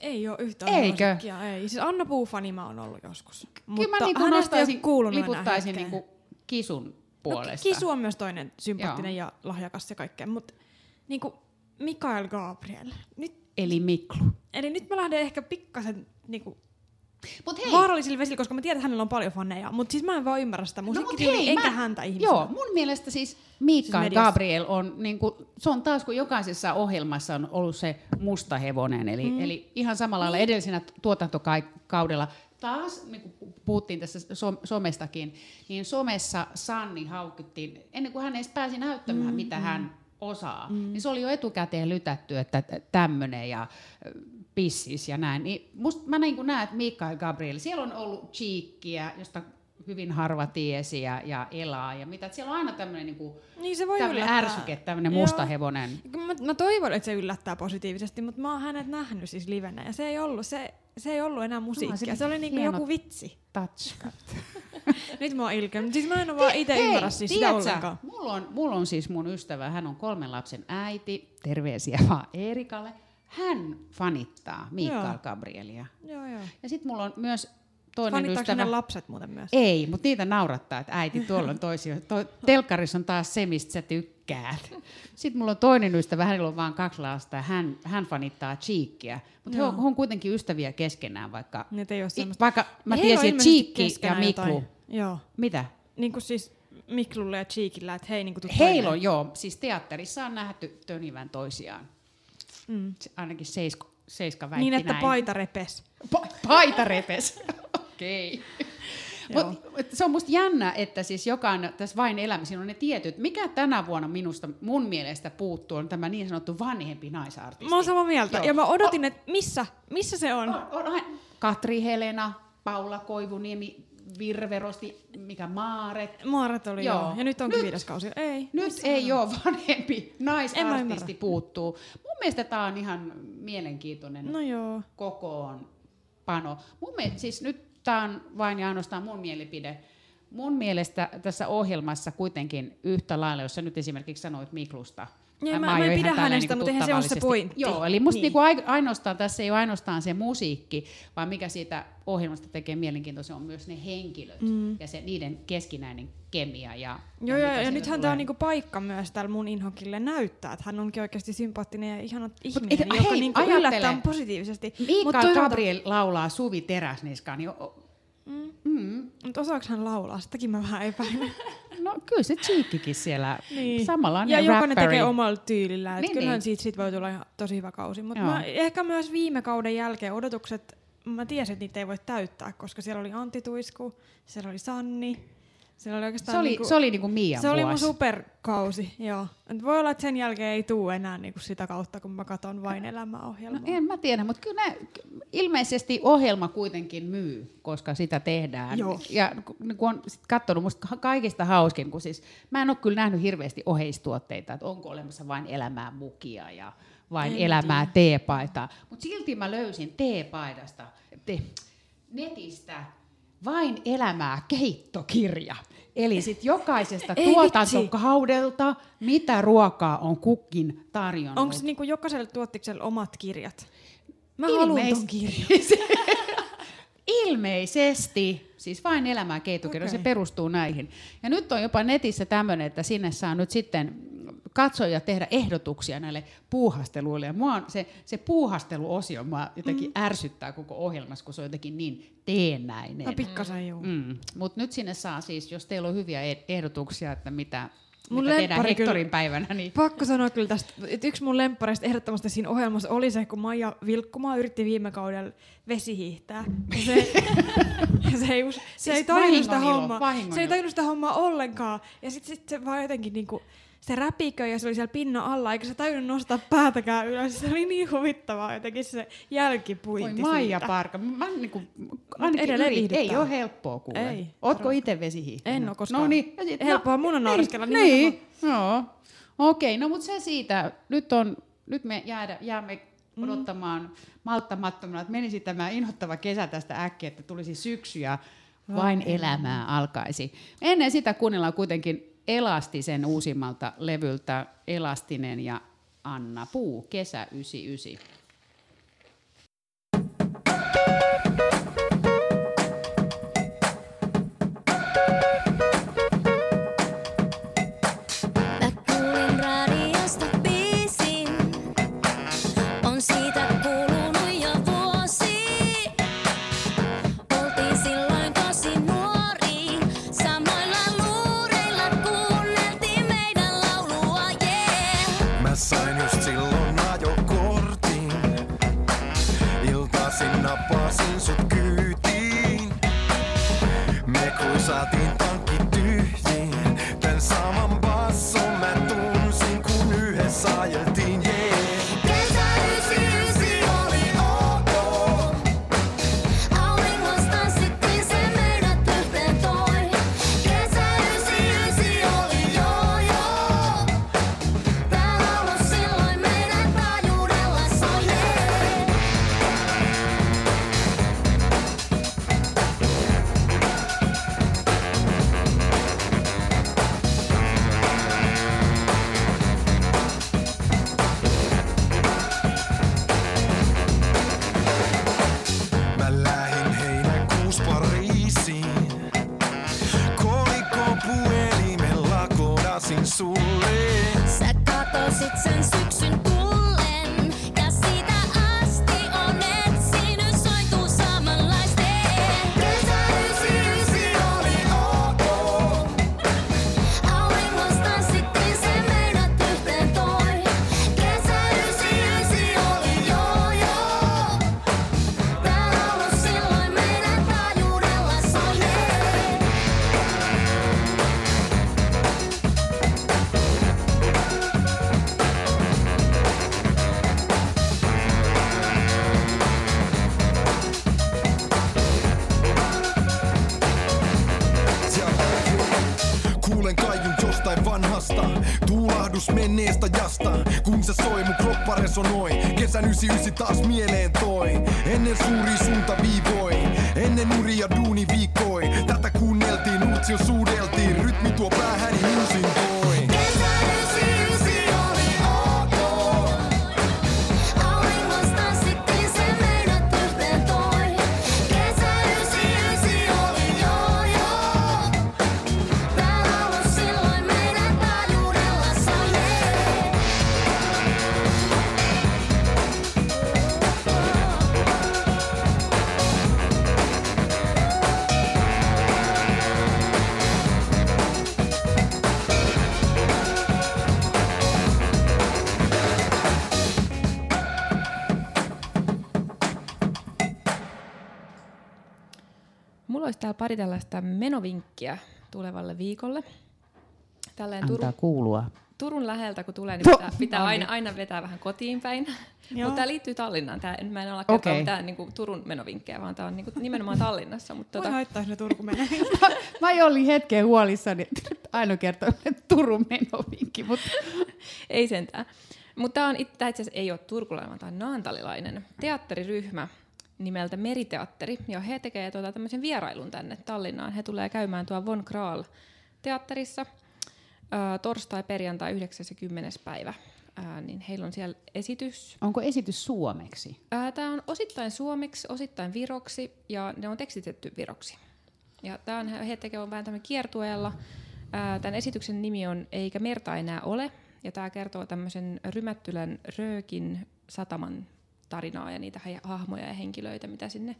C: Ei ole yhtään
D: Eikö?
C: suosikkia, ei. Siis Anna Puufani mä oon ollut joskus.
D: Kyllä mä niinku nostaisin, liputtaisin niinku kisun puolesta.
C: No, Kisu on myös toinen sympaattinen ja lahjakas ja kaikkea, mutta niinku Mikael Gabriel. Nyt,
D: Eli Miklu.
C: eli nyt mä lähden ehkä pikkasen niinku
D: Mut hei,
C: vaarallisille vesille, koska mä tiedän, että hänellä on paljon faneja, mutta siis mä en vaan ymmärrä sitä
D: no
C: musiikkityyliä,
D: hei,
C: enkä
D: mä,
C: häntä ihmisenä.
D: Joo, mun mielestä siis Mikael
C: Siis.
D: Gabriel on, niinku, se on taas kun jokaisessa ohjelmassa on ollut se musta hevonen, eli, mm. eli ihan samalla lailla edellisenä tuotantokaudella taas, niin kuin puhuttiin tässä som- somestakin, niin somessa Sanni haukittiin, ennen kuin hän edes pääsi näyttämään, mm, mitä mm. hän osaa, mm. niin se oli jo etukäteen lytätty, että tämmöinen ja pissis ja näin. Niin must, mä niin näen, että Mikael Gabriel, siellä on ollut Cheekkiä, josta hyvin harva tiesi ja, ja elaa ja mitä. Siellä on aina tämmöinen niinku,
C: Niin se voi yllättää.
D: ärsyke, tämmöinen musta hevonen.
C: Mä, mä toivon, että se yllättää positiivisesti, mutta mä oon hänet nähnyt siis livenä ja se ei ollut, se, se ei ollut enää musiikkia.
D: sillä
C: Se oli niinku joku vitsi.
D: Tatskat.
C: Nyt mä oon ilkeä, mutta siis mä en oo vaan itse ymmärrä siis sitä ollenkaan.
D: Mulla on, mulla on siis mun ystävä, hän on kolmen lapsen äiti, terveisiä vaan Eerikalle. Hän fanittaa Mikael. Gabrielia.
C: Joo, joo.
D: Ja sitten mulla on myös toinen
C: Fanittaako
D: ystävä.
C: ne lapset muuten myös?
D: Ei, mutta niitä naurattaa, että äiti, tuolla on toisia. Toi, telkkarissa on taas se, mistä sä tykkäät. Sitten mulla on toinen ystävä, hänellä on vain kaksi lasta ja hän, hän fanittaa Cheekkiä. Mutta he, on- he on kuitenkin ystäviä keskenään, vaikka,
C: Ne ei semmoista.
D: vaikka mä
C: on
D: tiesin, että Cheekki ja Miklu.
C: jotain. Joo.
D: Mitä?
C: Niin kuin siis Miklulle ja Cheekillä, että hei niinku
D: Heillä
C: toimeen.
D: on, joo, siis teatterissa on nähty tönivän toisiaan.
C: Mm.
D: Se- Ainakin seisko, Seiska väitti
C: Niin, että
D: näin.
C: paita repes.
D: Pa- paita repes. Okei. Mut, mut se on musta jännä, että siis jokainen tässä vain elämä, siinä on ne tietyt. Mikä tänä vuonna minusta, mun mielestä puuttuu, on tämä niin sanottu vanhempi naisartisti.
C: Mä oon samaa mieltä.
D: Joo.
C: Ja mä odotin, että missä, missä se on?
D: On, on, on, Katri Helena, Paula Koivuniemi, Virverosti, mikä Maaret.
C: Maaret oli joo.
D: Joo.
C: Ja nyt onkin
D: Nyt-
C: viides kausi. Ei.
D: Nyt ei
C: on?
D: ole vanhempi naisartisti puuttuu. Mun mielestä tämä on ihan mielenkiintoinen
C: No joo.
D: kokoonpano. Mun mielestä, siis nyt tämä on vain ja ainoastaan mun mielipide, mun mielestä tässä ohjelmassa kuitenkin yhtä lailla, jos sä nyt esimerkiksi sanoit Miklusta,
C: Niin,
D: Ää,
C: mä- mä en pidä hänestä,
D: niinku
C: mutta eihän se ole se pointti.
D: Joo, eli musta
C: Niin.
D: niinku ai- ainoastaan tässä ei ole ainoastaan se musiikki, vaan mikä siitä ohjelmasta tekee mielenkiintoisen on myös ne henkilöt
C: Mm.
D: ja se niiden keskinäinen kemia. Ja,
C: Joo,
D: ja,
C: ja, ja nythän
D: tulee.
C: tämä on niinku paikka myös täällä mun inhokille näyttää, että hän onkin oikeasti sympaattinen ja ihana ihminen,
D: et-
C: joka
D: hei,
C: niinku yllättää positiivisesti. Mut
D: Mikael
C: toisaalta-
D: Gabriel laulaa Suvi Teräsniskaan, niin o-
C: Mut osaako hän laulaa? Sitäkin mä vähän epäilen.
D: no kyllä se Cheekkikin siellä
C: Niin.
D: samanlainen
C: ja jokainen
D: rappari.
C: tekee omalla tyylillään.
D: Niin,
C: kyllähän
D: niin.
C: siitä sit voi tulla ihan tosi hyvä kausi. Mutta ehkä myös viime kauden jälkeen odotukset, mä tiesin, että niitä ei voi täyttää, koska siellä oli Antti Tuisku, siellä oli Sanni. Siellä oli oikeastaan
D: Se oli,
C: niinku,
D: se oli niinku Mian
C: se oli mun
D: vuosi.
C: superkausi, joo. Voi olla, että sen jälkeen ei tuu enää niinku sitä kautta, kun mä katson vain elämäohjelmaa.
D: No en mä tiedä, mutta kyllä ne, ilmeisesti ohjelma kuitenkin myy, koska sitä tehdään.
C: Joo.
D: Ja kun- kun on sit katsonut, musta ka- kaikista hauskin, kun siis mä en ole kyllä nähnyt hirveästi oheistuotteita, että onko olemassa vain elämää mukia ja vain
C: En
D: elämää teepaitaa. Mutta silti mä löysin teepaidasta, te, netistä vain elämää keittokirja. Eli sitten jokaisesta
C: Ei
D: tuotantokaudelta, mitä ruokaa on kukin tarjonnut.
C: Onko niinku jokaiselle tuottikselle omat kirjat? Mä haluan ton kirjan.
D: Ilmeisesti, siis vain elämää keittokirja, okay. se perustuu näihin. Ja nyt on jopa netissä tämmöinen, että sinne saa nyt sitten katsoja tehdä ehdotuksia näille puuhasteluille. Ja mua on se, se puuhasteluosio mua jotenkin mm. ärsyttää koko ohjelmassa, kun se on jotenkin niin teennäinen.
C: No pikkasen juu.
D: Mm. Mutta nyt sinne saa siis, jos teillä on hyviä eh- ehdotuksia, että mitä,
C: Mun
D: mitä tehdään Hektorin päivänä, niin
C: Pakko sanoa kyllä tästä, että yksi mun lemppareista ehdottomasti siinä ohjelmassa oli se, kun Maija Vilkkumaa yritti viime kaudella vesihiihtää. Ja se, se ei, se
D: Siis
C: ei tajunnut sitä hommaa. Se ei tajunnut sitä hommaa ollenkaan. Ja sitten sit se vaan jotenkin niinku, se räpiköi ja se oli siellä pinnan alla, eikä se tajunnut nostaa päätäkään ylös. Se oli niin huvittavaa jotenkin se
D: voi
C: jälkipuinti
D: Maija
C: siitä.
D: Parka. Mä niinku, ainakin
C: edelleen
D: yrit, ei ole helppoa kuule.
C: Ei,
D: Ootko itse vesihiihtänyt?
C: En oo koskaan.
D: No niin. ja sit-
C: Helppoa mun on naureskella
D: Niin, niin. joo. Okei, no mutta se siitä. Nyt, on, nyt me jäädä, jäämme
C: Mm.
D: odottamaan malttamattomana, että menisi tämä inhottava kesä tästä äkkiä, että tulisi syksy ja vain elämää alkaisi. Ennen sitä kuunnellaan kuitenkin Elastisen uusimmalta levyltä Elastinen ja Anna Puu, kesä 99.
J: Kuulen kaijun jostain vanhasta. Tuulahdus menneestä jasta. Kun se soi, mun kroppa resonoi Kesän 99 taas mieleen toi. Ennen suuri suuntaviivoi Ennen uria duuni viikkoi Tätä kuunneltiin
F: Nurtsil suudeltiin, rytmi tuo päähäni uusin toin.
G: Täällä pari tällaista menovinkkiä tulevalle viikolle. Tälleen
D: Antaa
G: Turun,
D: kuulua.
G: Turun läheltä kun tulee, niin pitää, pitää aina,
D: niin.
G: aina vetää vähän kotiin päin. Mutta tämä liittyy Tallinnaan. Tää, mä en ole kertoa
D: Okei.
G: mitään niin kuin Turun menovinkkejä, vaan tämä on niin kuin nimenomaan Tallinnassa. Mutta
C: Voi
G: tota,
C: haittaa sinne Turku menee.
D: Mä olin hetken huolissani, että nyt Aino kertoo että Turun menovinkki, mutta
G: ei sentään. Mutta tämä itse asiassa ei ole turkulainen, vaan tämä on naantalilainen teatteriryhmä nimeltä Meriteatteri. Ja he tekevät tuota, tämmöisen vierailun tänne Tallinnaan. He tulee käymään tuo Von Kraal teatterissa ää, torstai, perjantai 9. ja 10. päivä. Ää, niin heillä on siellä esitys.
D: onko esitys suomeksi?
G: Tämä on osittain suomeksi, osittain viroksi ja ne on tekstitetty viroksi. Ja tämä on, he tekevät vähän tämmöinen kiertueella. Tämän esityksen nimi on Eikä merta enää ole. Ja tämä kertoo tämmöisen Rymättylän Röökin sataman tarinaa ja niitä hahmoja ja henkilöitä, mitä sinne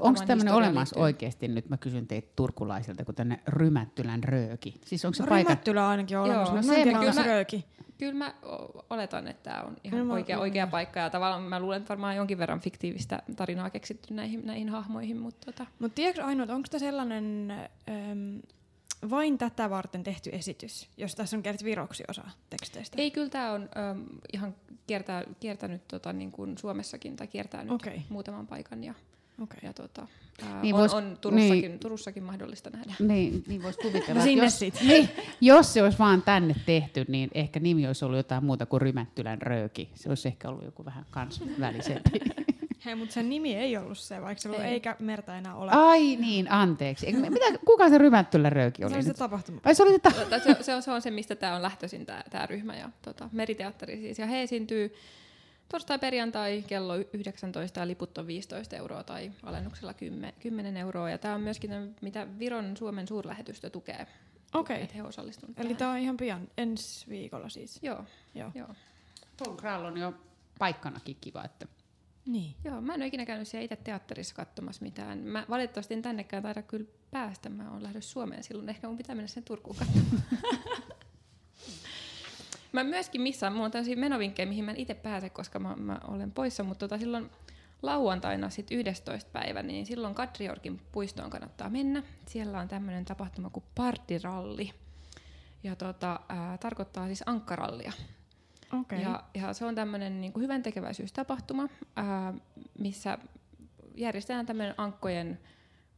D: Onko tämmöinen olemassa
G: liittyy.
D: oikeasti, nyt mä kysyn teitä turkulaisilta, kun tänne Rymättylän rööki? Siis onko se paikka?
C: Rymättylä ainakin on olemassa.
G: Joo,
C: Mä en tiedä,
G: kyllä mä-
C: rööki.
G: Kyllä mä oletan, että tämä on ihan
C: mä-
G: oikea, oikea paikka ja tavallaan mä luulen, että varmaan jonkin verran fiktiivistä tarinaa keksitty näihin, näihin hahmoihin, mutta tota,
C: Mutta tiedätkö Aino, onko tämä sellainen äm, vain tätä varten tehty esitys, jos tässä on kerta viroksi osa teksteistä?
G: Ei, kyllä tämä on ähm, ihan kiertää, kiertänyt tota, niin kuin Suomessakin tai kiertää nyt
C: Okei.
G: muutaman paikan ja,
C: Okei.
G: ja tota, ää,
D: Niin
G: on,
D: vois-
G: on Turussakin,
D: niin.
G: Turussakin mahdollista nähdä.
D: Niin, niin voisi kuvitella.
C: No sinne
D: jos,
C: sit.
D: Niin, jos se olisi vaan tänne tehty, niin ehkä nimi olisi ollut jotain muuta kuin Rymättylän rööki. Se olisi ehkä ollut joku vähän kansainvälisempi.
C: Hei, mutta sen nimi ei ollut se, vaikka se ei.
G: Ei.
C: eikä merta enää ole.
D: Ai niin, anteeksi. Eikö- Mitä, kuka se Rymättylän rööki
C: se
D: oli
C: oli se tapahtuma.
D: Ai se oli se ta-
G: Tota, se, se, on, se on se, mistä tämä on lähtöisin, tämä ryhmä ja tota, meriteatteri siis. Ja he esiintyy torstai perjantai kello y- 19 ja liput on 15 euroa tai alennuksella 10, 10 euroa. Ja tämä on myöskin, tämmö- mitä Viron Suomen suurlähetystö tukee.
C: Okei.
G: Että he osallistuneet
C: Eli
G: tähän.
C: tämä on ihan pian, ensi viikolla siis.
G: Joo,
C: Joo.
G: joo.
D: Von Kral on jo paikkanakin kiva. Että.
C: Niin.
G: Joo, mä en ole ikinä käynyt siellä itse teatterissa katsomassa mitään. Mä valitettavasti en tännekään taida kyllä päästä. Mä oon lähdössä Suomeen silloin. Ehkä mun pitää mennä sen Turkuun katsomaan. mä myöskin missään. Mulla on tämmöisiä menovinkkejä, mihin mä en itse pääse, koska mä, mä olen poissa. Mutta tota, silloin lauantaina sit 11. päivä, niin silloin Katriorkin puistoon kannattaa mennä. Siellä on tämmöinen tapahtuma kuin partiralli. Ja tota, ää, tarkoittaa siis ankkarallia.
C: Okei.
G: Ja, ja se on tämmöinen niin hyvän tekeväisyystapahtuma, ää, missä järjestetään tämmöinen ankkojen,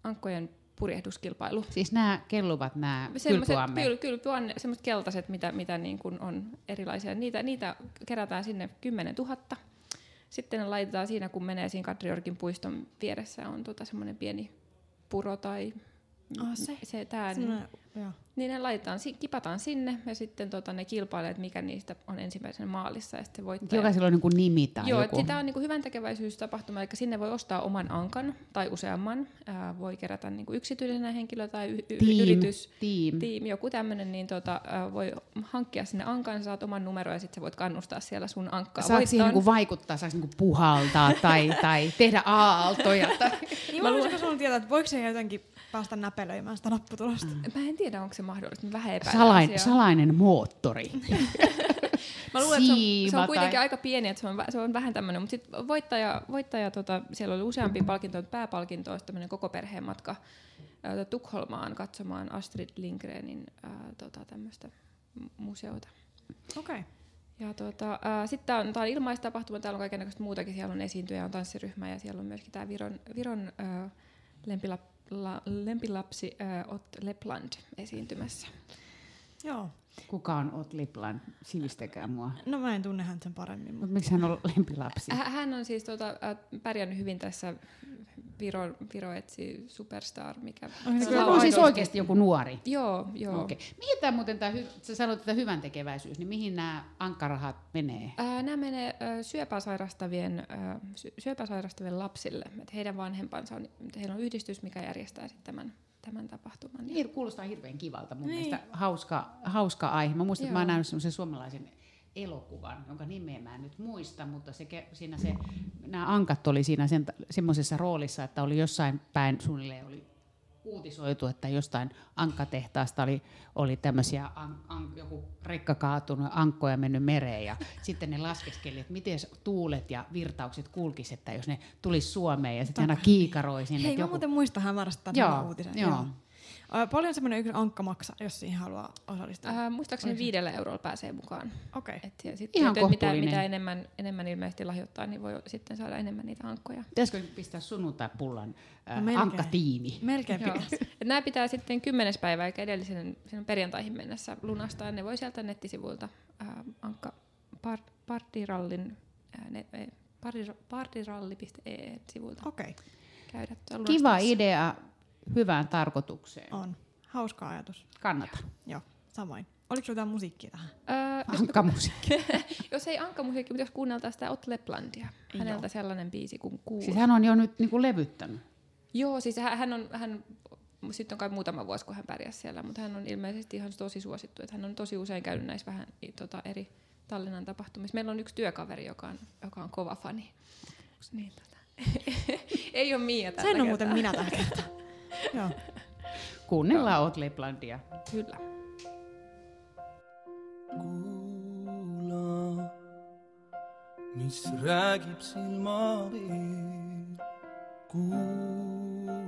G: ankkojen purjehduskilpailu.
D: Siis nämä kelluvat nämä kylpyamme.
G: kyl, kylpyanne, semmoiset keltaiset, mitä, mitä niin kuin on erilaisia. Niitä, niitä kerätään sinne 10 000. Sitten ne laitetaan siinä, kun menee siinä Kadriorkin puiston vieressä, on tota semmoinen pieni puro tai
C: Ah, se.
G: se tää, niin,
C: joo.
G: Niin ne laitetaan, kipataan sinne ja sitten tota, ne kilpailee, että mikä niistä on ensimmäisenä maalissa ja sitten voittaja.
D: Jokaisella on niin kuin nimi tai
G: Joo,
D: joku.
G: että sitä on niin hyvän tekeväisyystapahtuma, eli sinne voi ostaa oman ankan tai useamman. Ää, voi kerätä niin yksityisenä henkilö tai y-
D: Team,
G: yritys,
D: team.
G: tiimi, joku tämmöinen, niin tota, ää, voi hankkia sinne ankan, saat oman numeron ja sitten sä voit kannustaa siellä sun ankkaa
D: siihen
G: voittoon.
D: niin vaikuttaa, saako niin puhaltaa tai, tai tehdä aaltoja? Tai...
C: Niin mä haluaisinko sulla tietää, että voiko se jotenkin päästä näpelöimään sitä lopputulosta? Mm.
G: Mä en tiedä, onko se mahdollista, mä vähän epäilen
D: Salain,
G: asiaa.
D: salainen moottori.
G: Mä luulen, että se on, se on kuitenkin
D: tai-
G: aika pieni, että se on, se on vähän tämmöinen, mutta sitten voittaja, voittaja tota, siellä oli useampia palkintoja, mutta pääpalkinto olisi tämmöinen koko perheen matka ää, Tukholmaan katsomaan Astrid Lindgrenin ää, tota, tämmöistä museota.
C: Okei.
G: Ja tota, sitten tämä on, tää on ilmaistapahtuma, täällä on kaikenlaista muutakin, siellä on esiintyjä, on tanssiryhmä ja siellä on myöskin tämä Viron, Viron ää, lempilap, la, lempilapsi ää, Ot Lepland esiintymässä.
C: Joo.
D: Kuka on Ot Liplan? Sivistäkää mua.
C: No mä en tunne häntä sen paremmin. Mutta
D: miksi hän on lempilapsi?
G: Hä- Hän on siis äh, pärjännyt hyvin tässä Viro, Viro etsi superstar, mikä...
C: Se
G: on
D: On siis oikeasti joku nuori.
G: Joo, joo.
D: Okei. Mihin tämä muuten, tää, hy- sä sanoit, että hyvän tekeväisyys, niin mihin nämä ankkarahat menee?
G: Ää, nämä menee ö, syöpää sairastavien, ö, sy- syöpää sairastavien lapsille. Et heidän vanhempansa on, heillä on yhdistys, mikä järjestää sit tämän, tämän tapahtuman.
D: Hir- kuulostaa hirveän kivalta mun
C: Niin.
D: mielestä. Hauska, hauska aihe. Mä muistan, että mä oon nähnyt semmoisen suomalaisen elokuvan, jonka nimeä mä en nyt muista, mutta se, siinä se, nämä ankat oli siinä sen, semmoisessa roolissa, että oli jossain päin suunnilleen oli uutisoitu, että jostain ankkatehtaasta oli, oli tämmöisiä, an, an, joku rekka kaatunut, ankkoja mennyt mereen ja sitten ne laskeskeli, että miten tuulet ja virtaukset kulkis, että jos ne tulisi Suomeen ja sitten aina kiikaroi sinne.
C: Hei,
D: että
C: mä
D: joku,
C: muuten muistan hämärästi tämän
D: Joo,
C: uutisen.
D: joo.
C: Ö, Paljon semmoinen yksi ankka maksaa, jos siihen haluaa osallistua?
G: Ää, muistaakseni
C: Oliko
G: viidellä eurolla pääsee mukaan.
C: Okei.
G: Et sit
D: Ihan
G: tietysti, mitä, mitä enemmän, enemmän ilmeisesti lahjoittaa, niin voi sitten saada enemmän niitä ankkoja.
D: Pitäisikö pistää sunnuntaipullon
C: No
D: äh,
C: melkein.
D: ankkatiimi?
C: Melkein pitäisi.
G: Et nämä pitää sitten kymmenes päivä eikä edellisen sen perjantaihin mennessä lunastaa. Ne voi sieltä nettisivuilta ää, Ankka par, Partirallin ää, ne, e, partir, partiralli.ee-sivuilta
C: Okei,
G: käydä
D: Kiva idea hyvään tarkoitukseen.
C: on. Hauska ajatus.
D: Kannata.
C: Joo, samoin. Oliko jotain musiikkia tähän?
G: Jos,
D: Ankkamusiikki.
G: jos ei Ankka-musiikki, mutta jos kuunneltaan sitä Ott Leplandia. Häneltä
C: Joo.
G: sellainen biisi kuin Kuulu.
D: Siis hän on jo nyt niinku levyttänyt.
G: Joo, siis hän, on, hän, sitten on kai muutama vuosi, kun hän pärjäsi siellä, mutta hän on ilmeisesti ihan tosi suosittu, että hän on tosi usein käynyt näissä vähän tota, eri Tallinnan tapahtumissa. Meillä on yksi työkaveri, joka on, joka on kova fani. Niin, tota. Ei ole Mia tällä
C: Sen on muuten
G: kertaa.
C: minä tällä kertaa. Joo.
D: Kuunnellaan Oot Leplandia.
G: Kyllä.
F: kuula, mis räägib silmapiir. kuula,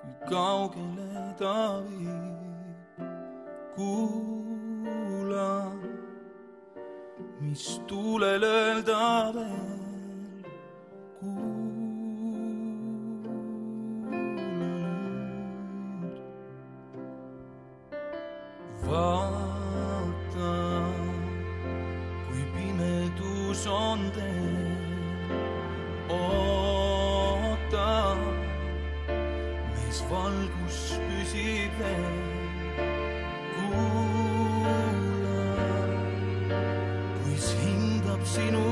F: kui kaugele ta viib. kuula, mis tuulel öelda veel. vaata, kui pimedus on teel. oota, meis valgus püsib veel. kuula, kuis hindab sinu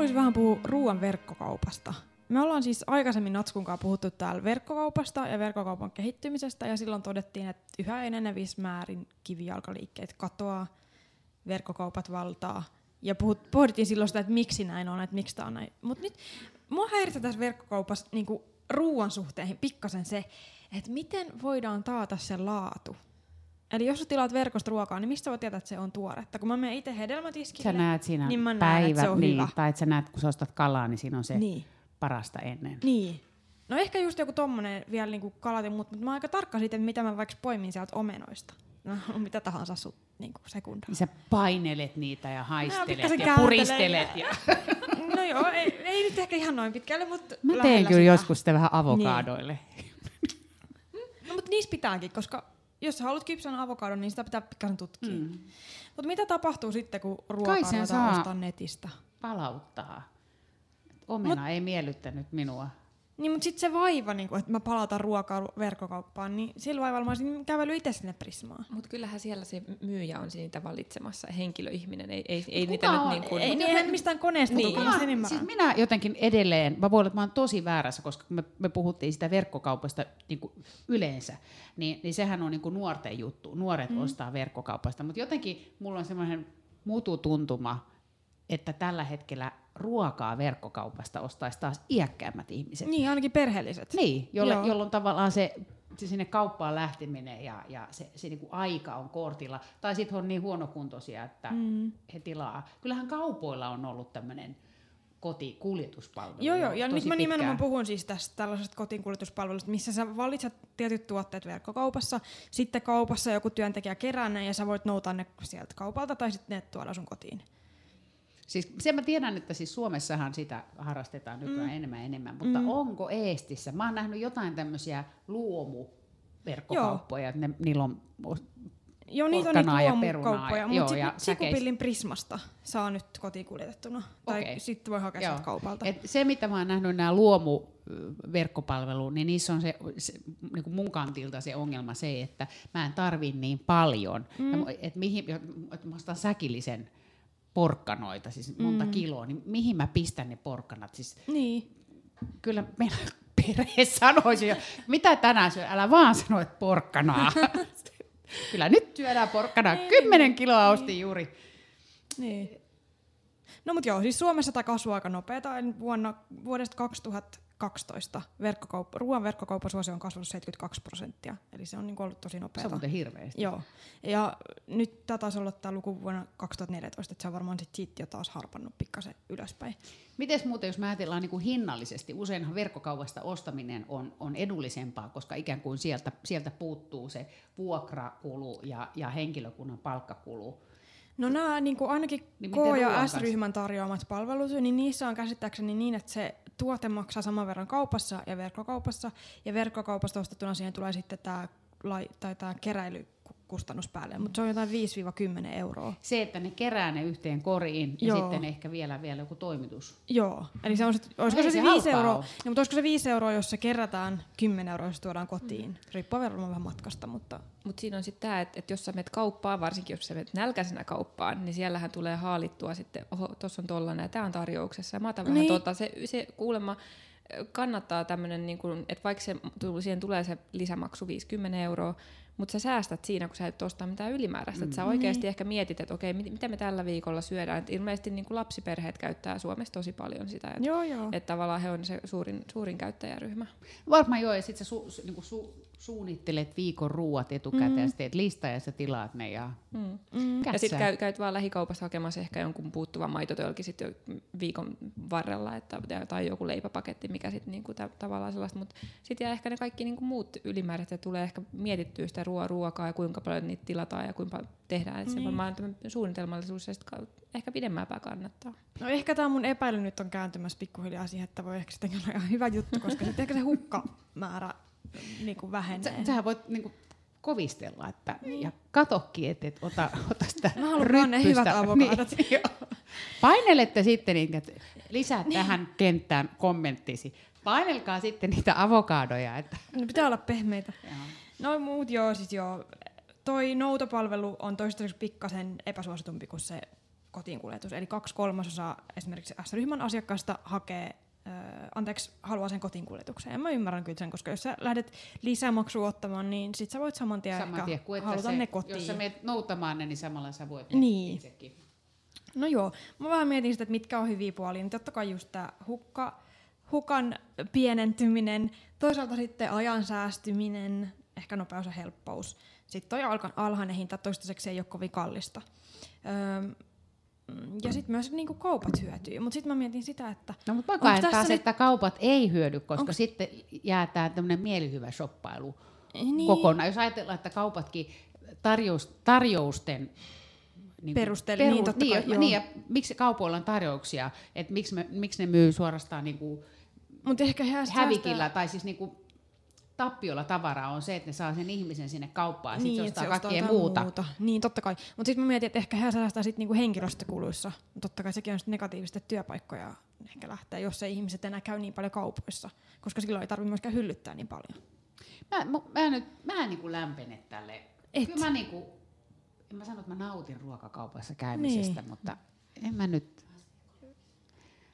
C: haluaisin vähän puhua ruoan verkkokaupasta. Me ollaan siis aikaisemmin Natskun kanssa puhuttu täällä verkkokaupasta ja verkkokaupan kehittymisestä, ja silloin todettiin, että yhä enenevissä määrin kivijalkaliikkeet katoaa, verkkokaupat valtaa, ja puhut, pohdittiin silloin sitä, että miksi näin on, että miksi tämä on näin. Mutta nyt mua häiritsee tässä verkkokaupassa niin ruoan suhteen pikkasen se, että miten voidaan taata se laatu. Eli jos sä tilaat verkosta ruokaa, niin mistä sä voit tietää, että se on tuoretta? Kun mä menen itse hedelmätiskille,
D: Sä näet siinä
C: niin mä näen,
D: päivät,
C: että se on
D: niin,
C: hyvä.
D: tai että sä näet, kun sä ostat kalaa, niin siinä on se
C: Niin.
D: parasta ennen.
C: Niin. No ehkä just joku tommonen vielä niinku kalat ja muut, mutta mä oon aika tarkka siitä, että mitä mä vaikka poimin sieltä omenoista. No mitä tahansa sun niinku sekundaa.
D: Niin sä painelet niitä ja haistelet
C: pikkasen
D: ja puristelet. Ja...
C: No joo, ei, ei nyt ehkä ihan noin pitkälle, mutta
D: Mä teen kyllä
C: sitä.
D: joskus sitä vähän avokaadoille.
C: No mutta niissä pitääkin, koska jos sä haluat kypsän avokadon, niin sitä pitää pikkasen tutkia. Mm. Mutta mitä tapahtuu sitten, kun ruokaa
D: saa-
C: ostaa netistä?
D: Palauttaa. Omena ei miellyttänyt minua.
C: Niin, mutta sitten se vaiva, niin että mä palautan ruokaa verkkokauppaan, niin sillä vaivalla mä olisin kävellyt itse sinne Prismaan.
G: Mutta kyllähän siellä se myyjä on siitä valitsemassa, henkilöihminen, ei, ei, ei niitä nyt
D: on-
G: niin kuin...
C: Ei, niin eihän mistään koneesta
G: Niin.
C: niin. tule, sen
D: Mä,
C: ymmärrän.
D: siis minä jotenkin edelleen, mä voin olla, että mä oon tosi väärässä, koska kun me, me puhuttiin sitä verkkokaupasta niin kuin yleensä, niin, niin sehän on niin kuin nuorten juttu. Nuoret mm. ostaa verkkokaupasta, mutta jotenkin mulla on semmoinen mututuntuma, että tällä hetkellä ruokaa verkkokaupasta ostaisi taas iäkkäämmät ihmiset.
C: Niin, ainakin perheelliset.
D: Niin, jolle,
C: Joo.
D: jolloin tavallaan se, se sinne kauppaan lähteminen ja, ja se, se niinku aika on kortilla. Tai sitten on niin huonokuntoisia, että mm. he tilaa. Kyllähän kaupoilla on ollut tämmöinen kotikuljetuspalvelu.
C: Joo,
D: jo
C: joo. Ja nyt mä nimenomaan puhun siis tästä tällaisesta kotiinkuljetuspalvelusta, missä sä valitset tietyt tuotteet verkkokaupassa, sitten kaupassa joku työntekijä kerää ne ja sä voit noutaa ne sieltä kaupalta tai sitten ne tuoda sun kotiin.
D: Siis sen mä tiedän, että siis Suomessahan sitä harrastetaan nykyään mm. enemmän ja enemmän, mutta mm. onko Eestissä? Mä oon nähnyt jotain tämmöisiä luomuverkkokauppoja, että ne, niillä on
C: Joo, niitä on niitä luomukauppoja,
D: ja-
C: mutta
D: ja
C: sikupillin Prismasta saa nyt kotiin kuljetettuna. Tai sitten voi hakea sieltä kaupalta.
D: Et se, mitä mä oon nähnyt nämä luomuverkkopalvelu, niin niissä on se, se niin kuin mun kantilta se ongelma se, että mä en tarvi niin paljon. Mm. Että mihin, että mä ostan säkillisen porkkanoita, siis monta mm. kiloa, niin mihin mä pistän ne porkkanat? Siis
C: Niin.
D: kyllä meillä perhe sanoisi jo, mitä tänään syö, älä vaan sano, että porkkanaa. kyllä nyt syödään porkkanaa. Kymmenen kiloa ostin juuri.
C: Niin. No mutta joo, siis Suomessa tämä kasvaa aika nopeeta. Vuonna, vuodesta 2012 verkkokauppa, ruoan verkkokauppasuosio on kasvanut 72 prosenttia. Eli se on niin ollut tosi
D: Se on muuten hirveästi.
C: Joo. Ja nyt tämä taisi olla tämä luku vuonna 2014, että se on varmaan sit siitä jo taas harpannut pikkasen ylöspäin.
D: Miten muuten, jos me ajatellaan niin kuin hinnallisesti, useinhan verkkokaupasta ostaminen on, on edullisempaa, koska ikään kuin sieltä, sieltä puuttuu se vuokrakulu ja, ja henkilökunnan palkkakulu.
C: No nämä niin ainakin
D: Niin
C: K- ja? S-ryhmän tarjoamat palvelut, niin niissä on käsittääkseni niin, että se tuote maksaa saman verran kaupassa ja verkkokaupassa, ja verkkokaupasta ostettuna siihen tulee sitten tämä tai tämä keräilykustannus päälle, mutta se on jotain 5-10 euroa.
D: Se, että ne kerää ne yhteen koriin ja
C: Joo.
D: sitten ehkä vielä, vielä joku toimitus.
C: Joo, eli se on sit, olisiko
D: ei
C: se,
D: se
C: 5
D: halpaa
C: euroa,
D: oo.
C: no, mutta olisiko se 5 euroa, jos se kerätään 10 euroa, jos se tuodaan kotiin. Riippuu varmaan vähän matkasta, mutta
G: Mutta siinä on sitten tämä, että, että jos sä menet kauppaan, varsinkin jos sä menet nälkäisenä kauppaan, niin siellähän tulee haalittua sitten, oho, tuossa on tollainen ja tämä on tarjouksessa ja mä otan vähän
C: Niin.
G: tota. Se, se kuulemma kannattaa tämmöinen, niin että vaikka se, siihen tulee se lisämaksu 50 euroa, mutta sä säästät siinä, kun sä et ostaa mitään ylimääräistä. Mm. Sä oikeasti ehkä mietit, että okei, mit, mitä me tällä viikolla syödään. Et ilmeisesti niin kuin lapsiperheet käyttää Suomessa tosi paljon sitä, että
C: joo joo.
G: et tavallaan he on se suurin, suurin käyttäjäryhmä.
D: Varmaan joo, ja sitten se su, su, niin su, suunnittelet viikon ruuat etukäteen, mm. teet lista ja sä tilaat ne ja
G: Mm.
C: Mm.
G: Ja sitten käy, käyt vaan lähikaupassa hakemassa ehkä jonkun puuttuvan maitotölkin sit jo viikon varrella, että, tai joku leipäpaketti, mikä sitten niinku ta- tavallaan sellaista, mutta sitten jää ehkä ne kaikki niinku muut ylimääräiset, ja tulee ehkä mietittyä sitä ruoa, ruokaa ja kuinka paljon niitä tilataan ja kuinka tehdään. Et se
C: Niin.
G: varmaan suunnitelmallisuus ja sit ehkä pidemmän pää kannattaa.
C: No ehkä tämä mun epäily nyt on kääntymässä pikkuhiljaa siihen, että voi ehkä sittenkin olla ihan hyvä juttu, koska sitten ehkä se hukkamäärä niin kuin vähenee.
D: Sä, sähän voit niinku kovistella, että ja katokki, että et ota, ota sitä
C: Mä haluan ne hyvät avokaadot.
D: Niin, joo. Painelette sitten, niin, että lisää tähän kenttään kommenttisi. Painelkaa sitten niitä avokaadoja. Että.
C: Ne pitää olla pehmeitä. No muut joo, siis joo. Toi noutopalvelu on toistaiseksi pikkasen epäsuositumpi kuin se kotiinkuljetus. Eli kaksi kolmasosaa esimerkiksi S-ryhmän asiakkaista hakee, anteeksi, haluaa sen kotiinkuljetukseen. Ja mä ymmärrän kyllä sen, koska jos sä lähdet lisämaksua ottamaan, niin sit sä voit saman tien
D: Saman että
C: haluta
D: se,
C: ne kotiin.
D: jos sä menet noutamaan ne, niin samalla sä voit
C: Niin.
D: itsekin.
C: No joo, mä vähän mietin sitä, että mitkä on hyviä puolia. Niin totta kai just tää hukka, hukan pienentyminen, toisaalta sitten ajan säästyminen, ehkä nopeus ja helppous. Sitten toi alhainen hinta toistaiseksi ei ole kovin kallista. Öö, ja sitten myös niinku kaupat hyötyy. Mutta sitten mä mietin sitä, että
D: No, mutta mä koen
C: tässä
D: taas,
C: nyt-
D: että kaupat ei hyödy, koska
C: Onks-
D: sitten jää tämä tämmöinen mielihyvä shoppailu
C: niin,
D: kokonaan. Jos ajatellaan, että kaupatkin tarjous, tarjousten niin
C: Perusteella, niin totta
D: niin,
C: kai,
D: niin, ja miksi kaupoilla on tarjouksia, että miksi, me, miksi ne myy suorastaan niin kuin
C: mut ehkä
D: hävikillä tai siis niin kuin tappiolla tavaraa on se, että ne saa sen ihmisen sinne kauppaan ja sitten
C: niin,
D: se
C: että
D: ostaa kaikkea muuta.
C: muuta. Niin, totta kai. Mutta sitten mä mietin, että ehkä he säästää sit niinku henkilöstökuluissa. Totta kai sekin on sit negatiivista työpaikkoja ehkä lähtee, jos ei ihmiset enää käy niin paljon kaupoissa. Koska silloin ei tarvitse myöskään hyllyttää niin paljon.
D: Mä, mu- mä, nyt, mä en niin lämpene tälle.
C: Et.
D: Kyllä mä niin kuin, en mä sano, että mä nautin ruokakaupassa käymisestä,
C: Niin.
D: mutta en mä nyt.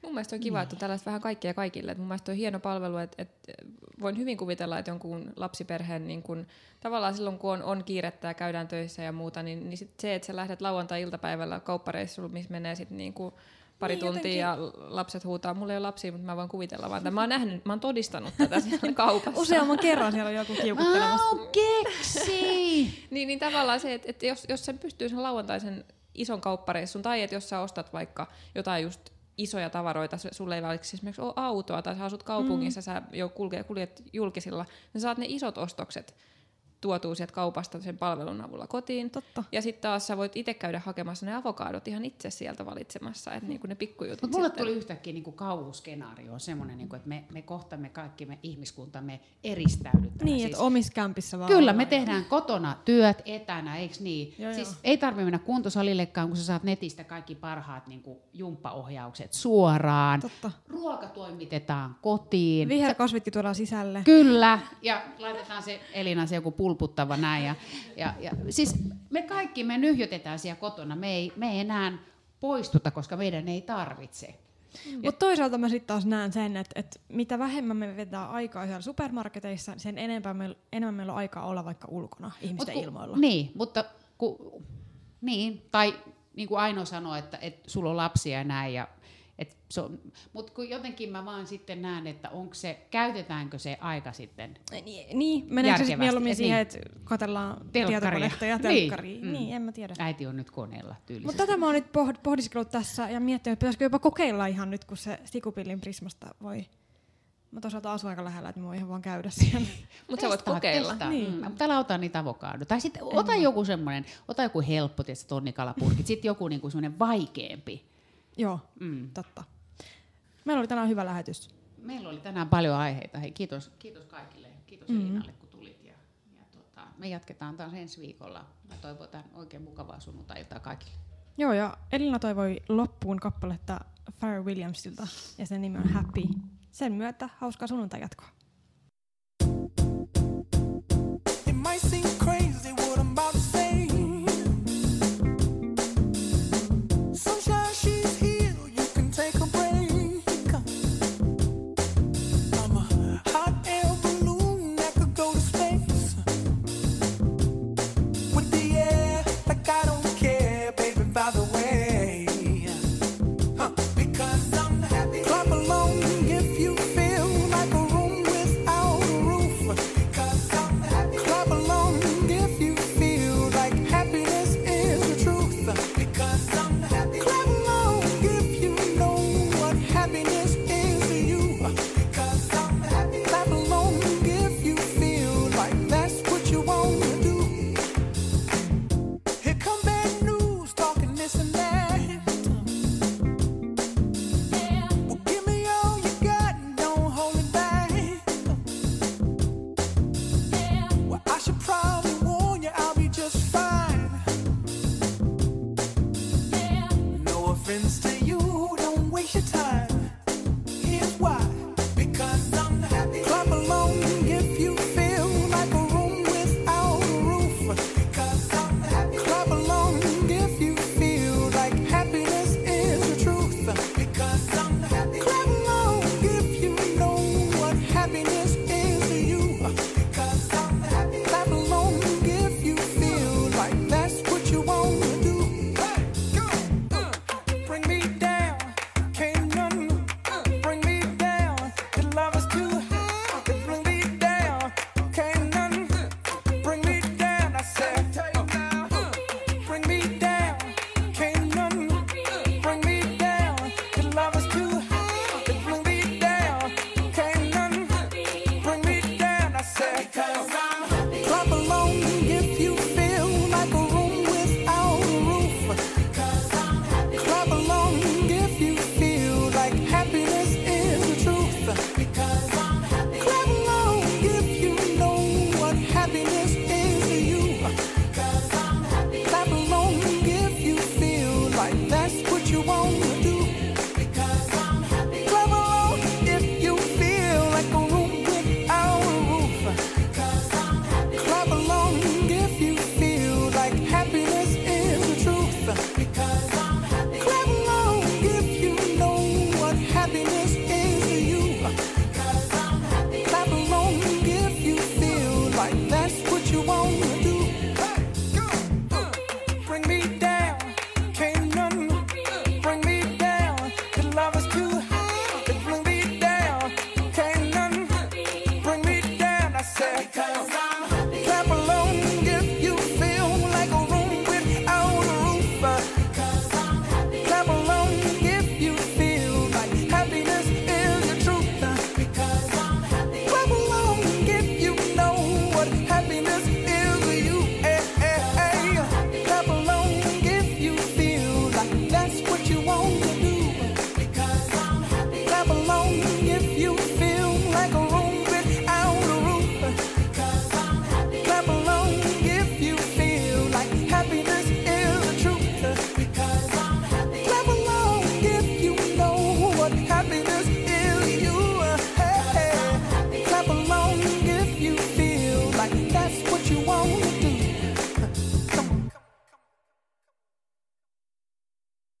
G: Mun mielestä on kiva, niin. että on tällaista vähän kaikkea kaikille. Et mun mielestä on hieno palvelu, että, että voin hyvin kuvitella, että jonkun lapsiperheen niin kun, tavallaan silloin, kun on, on kiirettä ja käydään töissä ja muuta, niin, niin sit se, että sä lähdet lauantai-iltapäivällä kauppareissulle, missä menee sitten niin kuin pari
C: Niin,
G: tuntia
C: jotenkin.
G: ja lapset huutaa. Mulla ei ole lapsia, mutta mä voin kuvitella vaan. että Mä oon nähnyt, mä oon todistanut tätä siellä kaupassa.
C: Useamman kerran siellä on joku kiukuttelemassa.
D: Au, keksi!
G: Niin, niin tavallaan se, että, että jos, jos sen pystyy sen lauantaisen ison kauppareissun, tai että jos sä ostat vaikka jotain just isoja tavaroita, sulle ei väliksi esimerkiksi ole autoa, tai sä asut kaupungissa, mm. sä jo kuljet julkisilla, niin saat ne isot ostokset tuotuu sieltä kaupasta sen palvelun avulla kotiin.
C: Totta.
G: Ja sitten taas sä voit itse käydä hakemassa ne avokaadot ihan itse sieltä valitsemassa, että niinku ne pikkujutut
D: Mutta mulle
G: sitten.
D: tuli yhtäkkiä niin kauhuskenaario, semmoinen, niin kuin, että me, me kohtamme kaikki me ihmiskuntamme eristäydyttävä.
C: Niin,
D: siis,
C: että omissa kämpissä vaan.
D: Kyllä, me
C: ja-
D: tehdään kotona työt etänä, eikö niin?
C: Joo,
D: siis
C: joo.
D: ei tarvitse mennä kuntosalillekaan, kun sä saat netistä kaikki parhaat niin kuin jumppaohjaukset suoraan.
C: Totta.
D: Ruoka toimitetaan kotiin.
C: Viherkasvitkin tuodaan sisälle.
D: Kyllä, ja laitetaan se Elina se joku pulputtava näin. Ja, ja, ja, siis me kaikki me nyhjötetään siellä kotona, me ei, me ei enää poistuta, koska meidän ei tarvitse.
C: Mutta toisaalta mä sitten taas näen sen, että, että mitä vähemmän me vetää aikaa siellä supermarketeissa, sen enemmän meillä, enemmän meillä on aikaa olla vaikka ulkona ihmisten
D: Mut ku-
C: ilmoilla.
D: Niin, mutta ku, niin, tai niin kuin Aino sanoi, että, että sulla on lapsia ja näin, ja, et se on, mutta kun jotenkin mä vaan sitten näen, että onko se, käytetäänkö se aika sitten
C: Niin, niin meneekö se mieluummin
D: et
C: siihen,
D: niin.
C: että katsellaan
D: Telkkaria.
C: tietokonetta ja
D: Niin,
C: telkkaria.
D: mm.
C: Niin, en mä tiedä.
D: äiti on nyt koneella tyylisesti.
C: Mutta tätä mä oon nyt pohd- pohdiskellut tässä ja miettinyt, että pitäisikö jopa kokeilla ihan nyt, kun se Stikupillin Prismasta voi... Mä toisaalta asun aika lähellä, että mä voin ihan vaan käydä siellä.
G: Mutta sä voit kokeilla.
D: Testaa.
C: Niin.
D: Mm. Mutta älä ota niitä avokaadoja. Tai sitten ota joku semmoinen, ota joku helppo, tietysti tonnikalapurkit, sitten joku niinku semmoinen vaikeampi.
C: Joo,
D: Mm.
C: totta. Meillä oli tänään hyvä lähetys.
D: Meillä oli tänään paljon aiheita. Hei, kiitos, kiitos kaikille. Kiitos
C: Mm.
D: Elinalle, kun tulit. Ja, ja tota, me jatketaan taas ensi viikolla. Mä toivotan oikein mukavaa sunnuntai-iltaa kaikille.
C: Joo, ja Elina toivoi loppuun kappaletta Pharrell Williamsilta, ja sen nimi on Happy. Sen myötä hauskaa sunnuntai jatkoa.